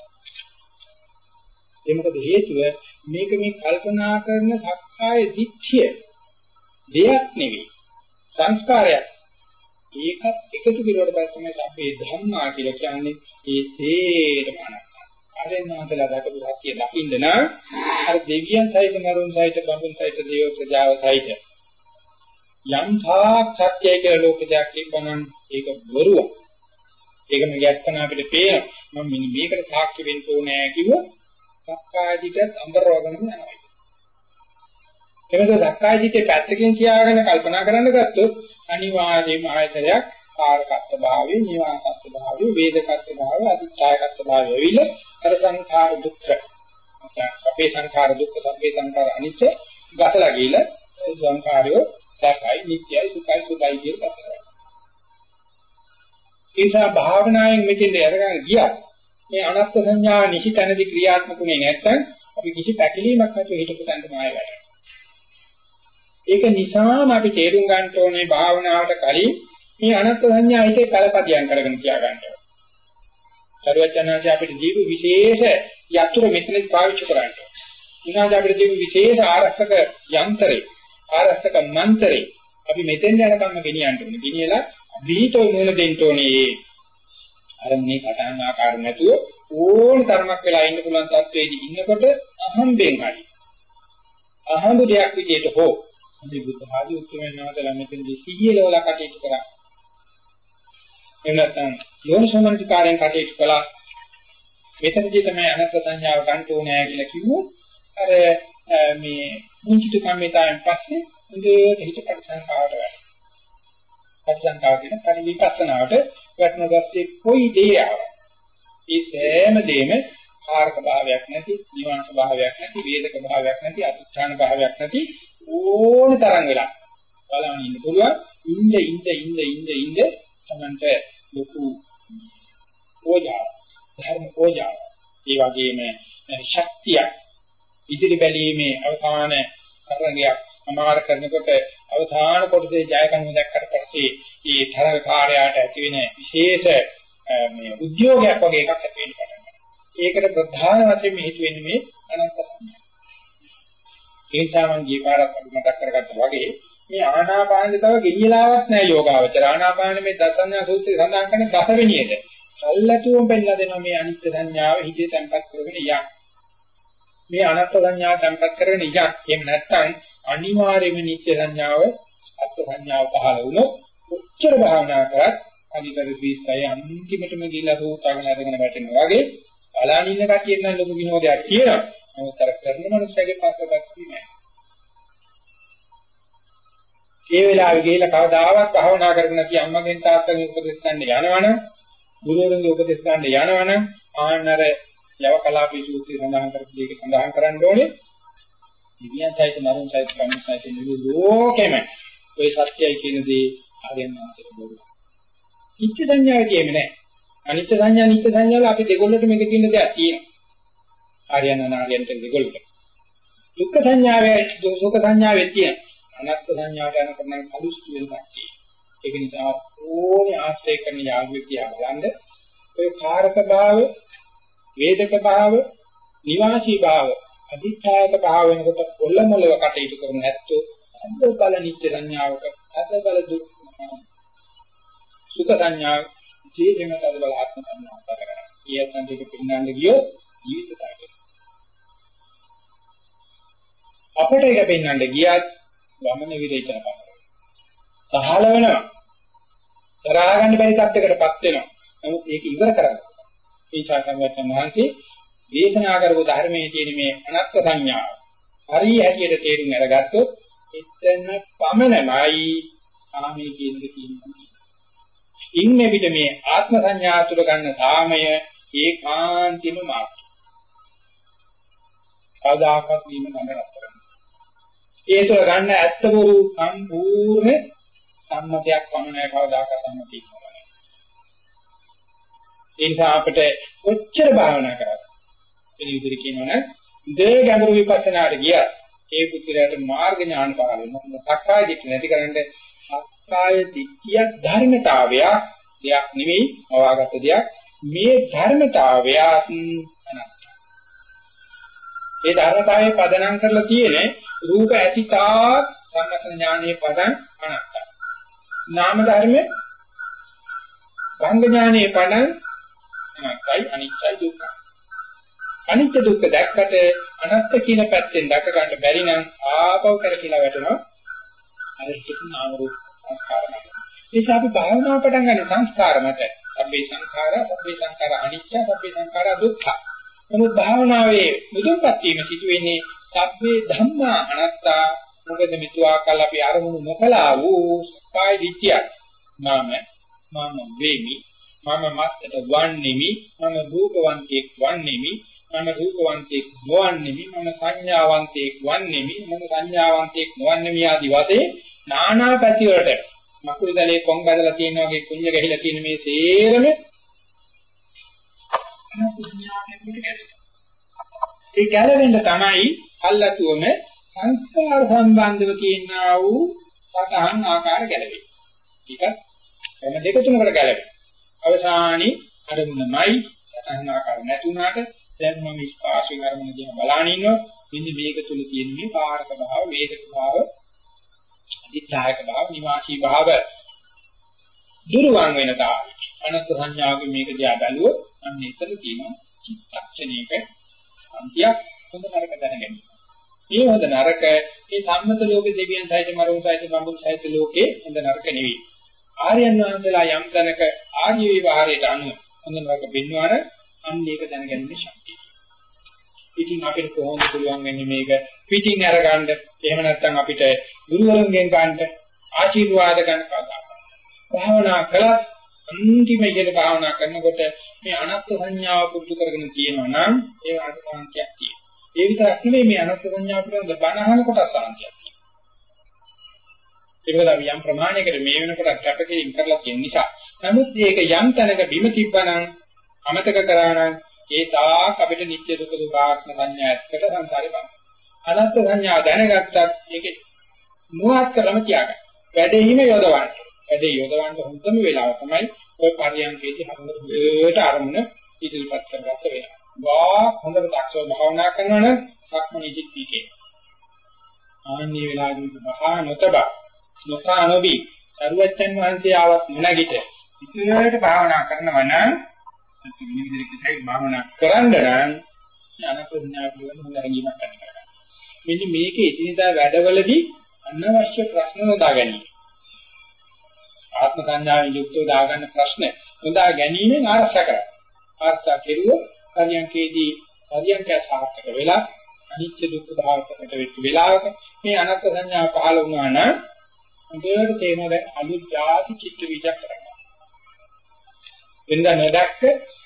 ඒ මොකද හේතුව මේක මේ කල්පනා කරන සක්කාය දිට්ඨිය දෙයක් නෙවෙයි සංස්කාරයක්. ඒකත් එකතු කරුවට පස්සේ තමයි අපේ ධම්මා කියලා කියන්නේ ඒ තේරම අනාත්ම. ආරෙන්නාතලා දකපු සත්‍ය දකින්න නම් අර දෙවියන් සහිත මරුන් සහිත බඹුන් සහිත දේව ප්‍රජාව සහිත යම් තාක් සත්‍යය කියලා ලෝක දෙයක් තිබ්බනම් ඒක බොරුවක්. ඒක මගේ අත්කන අපිට පේනවා. මම මෙන්න මේකට සාක්ෂි වෙන්න ඕනේ කිව්වොත් සක්කායදිටත් අඹරවගෙන යනවා. එතකොට සක්කායදිටේ පැත්තකින් කියාගෙන කල්පනා කරන්න ගත්තොත් අනිවාර්යයෙන්ම ආයතනයක් කාරකත්ව භාවයේ, නිවාසත්ව භාවයේ, වේදකත්ව භාවයේ, අදිත්‍යයකත්ව භාවයේ ඇවිල්ලා අර සංඛාර දුක්ඛ. අපේ සංඛාර දුක්ඛ, සබ්බේ සංඛාර අනිත්‍ය ගසලා ගිහලා සංඛාරයෝ සැපයි, නිට්ටයයි, සුඛයි, සුඛයි කියලා ගන්නවා. ඒ නිසා භාවනාවෙන් මෙතෙන්ද අරගෙන ගියා. මේ අනත්ත් සංඥා නිසිතනදී ක්‍රියාත්මකුනේ නැත්නම් අපි කිසි පැකිලීමක් නැතුව හිතපු තැනට මාය වැඩ. ඒක නිසාම අපි තේරුම් ගන්න ඕනේ භාවනාවට කලින් මේ අනත්ත් සංඥා හිතේ කලපදියම් කරගෙන තියා ගන්න ඕනේ. සරුවචනාංශ අපිට දීපු විශේෂ යතුරු මෙතනදි පාවිච්චි කරන්න. ඊනාද අපිට දීපු විශේෂ ආරක්ෂක යන්ත්‍රේ ආරක්ෂක මන්ත්‍රේ අපි මෙතෙන් යනකම් ගෙනියන්න ඕනේ. ගෙනියලා දීතෝ මුල දෙන්න ඕනේ. අර මේ කටහන් ආකාර නැතුව ඕන තරමක් වෙලා ඉන්න පුළුවන් තත්වයේදී ඉන්නකොට අහම්බෙන් හරි. අහඹු දෙයක් විදියට හෝ මේ බුද්ධ ආදී උත්තරයන් නැවතලා මෙතනදී සිහියලවල කටයුතු කරා. එහෙම නැත්නම් යෝනිසෝමනසිකාරයෙන් කටයුතු කළා. මෙතනදී තමයි අනත්ත් සංඥාව ගන්න ඕනේ කියලා කිව්වොත් අර මේ මුචිත කම්මිතාවෙන් පස්සේ ඉඳේ හිත පරිසංකාරට වැඩ. පරිසංකාර කියන පරිවිපස්සනාවට වැටෙන දැස්සේ කොයි දේ ආව. ඒ සෑම දෙයක්ම කාරක භාවයක් නැති, නිවාස භාවයක් නැති, වේදක භාවයක් නැති, අතිචාන භාවයක් නැති ඕන තරම් වෙලා බලන්න ඉන්න පුළුවන්. ඉන්න ඉන්න ඉන්න ඉන්න ඉන්න තමන්ට ලොකු ඕජා ධර්ම ඕජා ඒ වගේම ශක්තිය ඉදිරි බැලීමේ අවසාන කරණයක් අමාර කරනකොට අවසාන කොටසේ ජය ගන්න දැක්කට පස්සේ මේ තරග කාර්යයට ඇති වෙන විශේෂ මේ උද්‍යෝගයක් වගේ එකක් ඇති වෙන්න පටන් ගන්නවා. ඒකට ප්‍රධාන වශයෙන් මෙහිතු වෙන්නේ මේ අනන්ත සංඥා. ඒ නිසා මම ගිය පාරක් මතක් කරගත්තා වගේ මේ ආනාපානෙ තව ගෙනියලාවක් නැහැ යෝගාවචර. ආනාපානෙ මේ දසඤ්ඤා සූත්‍රය සඳහන් කරන දසවෙනියට. සල්ලතුවම පෙන්නලා දෙනවා මේ අනිත්‍ය සංඥාව හිතේ තැන්පත් කරගෙන යන්න. මේ අනත්ත් සංඥාව තැන්පත් කරගෙන යන්න. එහෙම නැත්නම් අනිවාර්යයෙන්ම නිත්‍ය සංඥාව අත්ත් සංඥාව පහළ වුණොත් උච්චර භාවනා කරත් අනිතර දීස්සය අන්තිමටම ගිහිලා සූතාගෙන අරගෙන වැටෙනවා වගේ බලන ඉන්න කටියෙන් නම් ලොකු විනෝදයක් තියෙනවා. නමුත් අර කරන මනුස්සයගේ පස්සට නෑ. ඒ වෙලාවේ ගිහිලා කවදාවත් භාවනා කරගෙන නැති අම්මගෙන් තාත්තගෙන් උපදෙස් ගන්න යනවනම් ගුරුවරුන්ගේ උපදෙස් ගන්න යනවනම් ආන්නර යව කලාපී සූත්‍රය සඳහන් කරපු දෙයක සඳහන් කරන්න ඕනේ. දිව්‍යයන් සහිත මරුන් සහිත කම්ම සහිත මුළු ලෝකෙම ওই සත්‍යයි කියන දේ ආර්යයන් වහන්සේට බොරුවක්. නිත්‍ය සංඥාව කියන්නේ නැහැ. අනිත්‍ය සංඥා නිත්‍ය සංඥාවල අපි දෙගොල්ලට මේක කියන දෙයක් තියෙනවා. ආර්යයන් අනාර්යයන්ට දෙගොල්ලට. දුක්ඛ සංඥාවේ දුක්ඛ සංඥාවේ තියෙන අනත්ත් සංඥාවට යන කරන කලුස්තු වෙනකක් ඒක නිසා ඕනේ ආශ්‍රය කරන යාළුවෙක් දිහා බලන්න ඔය කාරක භාව, වේදක භාව, නිවාසී භාව, අධිඨායක භාව වෙනකොට කොල්ලමලව කටයුතු කරන ඇත්තෝ අද බල නිත්‍ය සංඥාවක අද බල දුක් සුඛ සංඥා ජීවෙම අද බල ආත්ම සංඥාවක් කරගන්න. ඊයත්න් දෙක පින්නන්න ගියොත් ජීවිත තාකේ. අපිට ඒක පෙන්වන්න ගියත් ගමන විරේචන කරනවා. සහල වෙනවා. දරා ගන්න බැරි තත්යකටපත් වෙනවා. නමුත් ඒක ඉවර කරගන්න. ඒ ශාකම්වත්යන් වහන්සේ දේශනා කරපු ධර්මයේ තියෙන මේ අනත්ත් සංඥාව හරිය හැටියට තේරුම් අරගත්තොත් එතන පමණමයි ආමේ කියන දේ කියන්නේ. ඉන්නේ පිට මේ ආත්ම සංඥා තුර ගන්න සාමය ඒකාන්තිම මාර්ගය. කවදාකවත් වීම නඩරත් කරන්නේ. ඒ තුර ගන්න ඇත්ත බොරු සම්පූර්ණ සම්මතයක් පමණයි කවදාකවත් සම්මතියක් නෑ. ඒ නිසා අපිට කොච්චර භාවනා කරත් ඒ විදිහට කියනවනේ දේ ගැඹුරු විපස්සනාට ගියා ඒ පුත්‍රයාට මාර්ග ඥාන පහළ වෙනවා. සක්කාය දිට්ඨිය නැති කරන්නේ සක්කාය දිට්ඨිය ධර්මතාවයක් දෙයක් නෙවෙයි අවාගත දෙයක්. මේ ධර්මතාවය අනත්තයි. ඒ ධර්මතාවයේ පදනම් කරලා තියෙන්නේ රූප ඇතිතා සම්මත ඥානයේ පදන් අනත්තයි. නාම ධර්ම භංග ඥානයේ පදන් අනත්තයි අනිත්‍යයි දුක්ඛයි. අනිත්‍ය දුක්ඛ දැක්කට අනත්ත කියන පැත්තෙන් දැක ගන්න බැරි නම් ආපව කර කියලා වැටෙනවා. අර හිතේ නාම රූප සංස්කාර මත. ඒක අපි භාවනාව පටන් ගන්න සංස්කාර මත. සබ්බේ සංඛාර, සබ්බේ සංඛාර අනිත්‍ය, සබ්බේ සංඛාර දුක්ඛ. නමුත් භාවනාවේ මුදුන්පත් වීම සිදු වෙන්නේ සබ්බේ ධම්මා අනාත්තා මොකද මිතුආකල් අපි අරමුණු නොකලා වූ කාය දිට්ඨියක්. නාම මම වේමි මම මත්තට වන්නේමි මම රූපවන්තයෙක් වන්නේමි මම රූපවන්තයෙක් නොවන්නේමි මම සංඥාවන්තයෙක් වන්නේමි මම සංඥාවන්තයෙක් නොවන්නේමි ආදි වශයෙන් නානා පැති වලට මකුළු දැලේ කොන් බදලා තියෙන වගේ කුඤ්ඤ ගහිලා තියෙන මේ සේරම ඒ ගැලවෙන්න තමයි අල්ලතුවම සංස්කාර සම්බන්ධව තියෙනා වූ සතහන් ආකාර ගැලවෙන්නේ. ඒක ක්‍රම දෙක තුනකට ගැලවෙන්නේ. අවසානයේ අරමුණමයි සතහන් ආකාර නැතුණාට දැන් මම ස්පාශය කරමුන කියන බලාන ඉන්නවා. මෙන්න මේක තුල තියෙන මේ කාරක භාව, වේදක භාව, අධිත්‍යයක භාව, නිවාසී භාව දුරවන් වෙන තායි. අනත් සංඥාවක මේක දිහා බැලුවොත් අන්න එතන තියෙන චිත්තක්ෂණයක අන්තියක් හොඳ නරක දැනගන්න. මේ හොඳ නරක මේ සම්මත ලෝකේ දෙවියන් සහිත මරුන් සහිත බඹුන් සහිත ලෝකේ හොඳ නරක නෙවෙයි. ආර්යයන් වහන්සේලා යම් තැනක ආර්ය විවහාරයට අනුව හොඳ නරක බින්වන අන්න ඒක දැනගැනීමේ ශක්තිය. ඉතින් අපිට කොහොමද පුළුවන් වෙන්නේ මේක පිටින් අරගන්න එහෙම නැත්නම් අපිට ගුරුවරුන්ගෙන් ගන්න ආශිර්වාද ගන්න කතා භාවනා කළත් අන්තිම ඉහළ භාවනා කරනකොට මේ අනත්ත් සංඥාව පුරුදු කරගෙන තියෙනවා නම් ඒ අනුසාන්තියක් තියෙනවා. ඒ විතරක් නෙවෙයි මේ අනත්ත් සංඥාව පිළිබඳ බණහන කොටස් සාන්තියක්. ඒකද අපි යම් ප්‍රමාණයකට මේ වෙනකොට කැපකිරීම කරලා තියෙන නිසා. නමුත් මේක යම් තැනක බිම තිබ්බනම් අමතක කරා නම් ඒ තාක් අපිට නිත්‍ය දුක දුකාත්ම සංඥා ඇත්තට සංසාරේ බලන්න. අනත්ත් සංඥා දැනගත්තත් ඒක නුවත් කරලම තියාගන්න. වැඩේහිම යොදවන්න. වැඩේ යොදවන්න හොඳම වෙලාව තමයි ඔය පරියන්කේදී හරියට අරමුණ ඉදිරිපත් කරගත්ත වෙලාව. වා හොඳට දක්ෂව භාවනා කරනවනම් සක්මණේදී තීකේ. ආන්නේ වෙලාවේදී මහා නොතබ නොකානොබි සරුවච්චන් වහන්සේ ආවත් මුණගිට ඉතිරයට භාවනා කරනවා නම් මේ විදිහට භාවනා කරන්න නම් අනපඥා කියන හොඳ හැඟීමක් ගන්න. මෙන්න මේකේ ඉදිනදා වැඩවලදී අනවශ්‍ය ප්‍රශ්න නොදා ගැනීම. ආත්ම සංඥාවෙන් යුක්තව දාගන්න ප්‍රශ්න නොදා ගැනීමෙන් ආරක්ෂා කරා. ආරක්ෂා කෙරුවොත් පරියන්කේදී පරියන්කය සාර්ථක වෙලා අනිත්‍ය දුක්ඛ භාවකට වෙච්ච වෙලාවක මේ අනත්ත් සංඥා පහළ වුණා නම් හොඳට තේරෙනවා දැන් අලුත් ಜಾති චිත්ත විජක් කරනවා. වෙනදා නොදැක්ක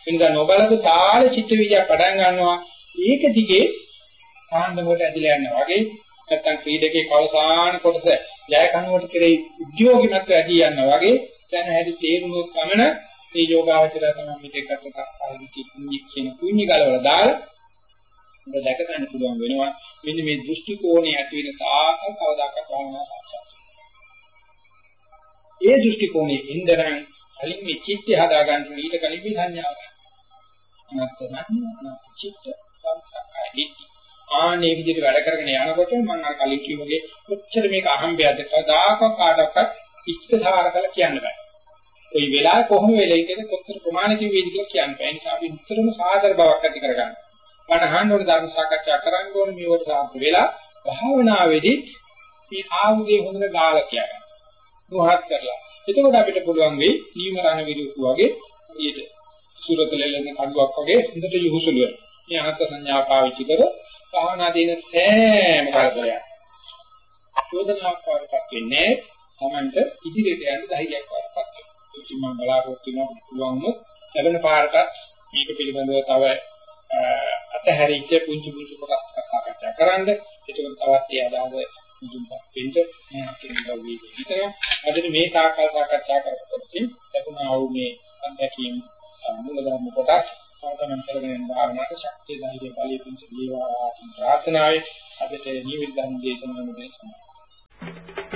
වෙනදා නොබලක තාල චිත්ත විජක් පටන් ගන්නවා. ඒක දිගේ කාණ්ඩවලට ඇදලා යනවා. වගේ නැත්තම් ක්‍රීඩකේ කවසාන කොටස ජය කනුවට කෙරෙහි උද්‍යෝගිමත් ඇදී යනවා. වගේ දැන් හැදි තේරුණොත් පමණ මේ යෝගාවචරය තමයි මේක එකට ආදී කුණ්‍ය කියන කුණ්‍ය ගලවලා දාලා ඔබ දැක ගන්න පුළුවන් වෙනවා. මෙන්න මේ දෘෂ්ටි කෝණය ඇති වෙන තාක කවදාකවත් භාවනා සාක්ෂාත් ඒ දෘෂ්ටි කෝණයේ ඉඳන් කලින් මේ චිත්තය හදා ගන්න ඊට කලින් මේ සංඥාව ගන්න අනත්ත සංඥා චිත්ත සංස්කාරයි දිට්ඨි ආනේ විදිහට වැඩ කරගෙන යනකොට මම අර කලින් කිව්වගේ කොච්චර මේක අහම්බයක්ද කවදාකවත් කාටවත් ඉස්තසාර කරලා කියන්න බෑ. කොයි වෙලාවෙ කොහොම වෙලෙයි කියන කොච්චර ප්‍රමාණකින් වේද කියලා කියන්න බෑ. ඒ නිසා අපි උත්තරම සාදර බවක් ඇති කරගන්න. මම අහන්න ඕන ධර්ම සාකච්ඡා කරන්න ඕන මේවට සාප වෙලා භාවනාවේදී මේ ආයුධය හොඳට ගාලා කියන්න. දුහත් කරලා. එතකොට අපිට පුළුවන් වෙයි නීවරණ විරුක්ක වගේ ඊට සුරතලෙලෙන කඩුවක් වගේ හොඳට යොහුසුලු වෙනවා. මේ අනත්ත් සංඥා පාවිච්චි කර භාවනා දින සෑම කරදරයක්. චෝදනාවක් වඩපත් වෙන්නේ තමන්ට ඉදිරියට යන්න ධෛර්යයක් වඩපත් වෙනවා. ඉතින් මම බලාපොරොත්තු වෙනවා පුළුවන් වුණොත් ලැබෙන පාරට මේක පිළිබඳව තව අතහැරිච්ච පුංචි පුංචි කොටස් කතා කරන්න. ඒක තවත් ඒ අදහස මුදුන්පත් වෙන්න මම කියනවා වේවි. විතර අද මේ තාකල් සාකච්ඡා කරපොත් ලැබුණා වූ මේ අත්දැකීම් මූලධර්ම කොටස් සාකච්ඡා කරගෙන යන භාවනාවට ශක්තිය ධෛර්ය බලය පිණිස දීවා ප්‍රාර්ථනාවේ අදට නිවිල් ධර්ම දේශනාව දේශනා ධර්මානුශාසනා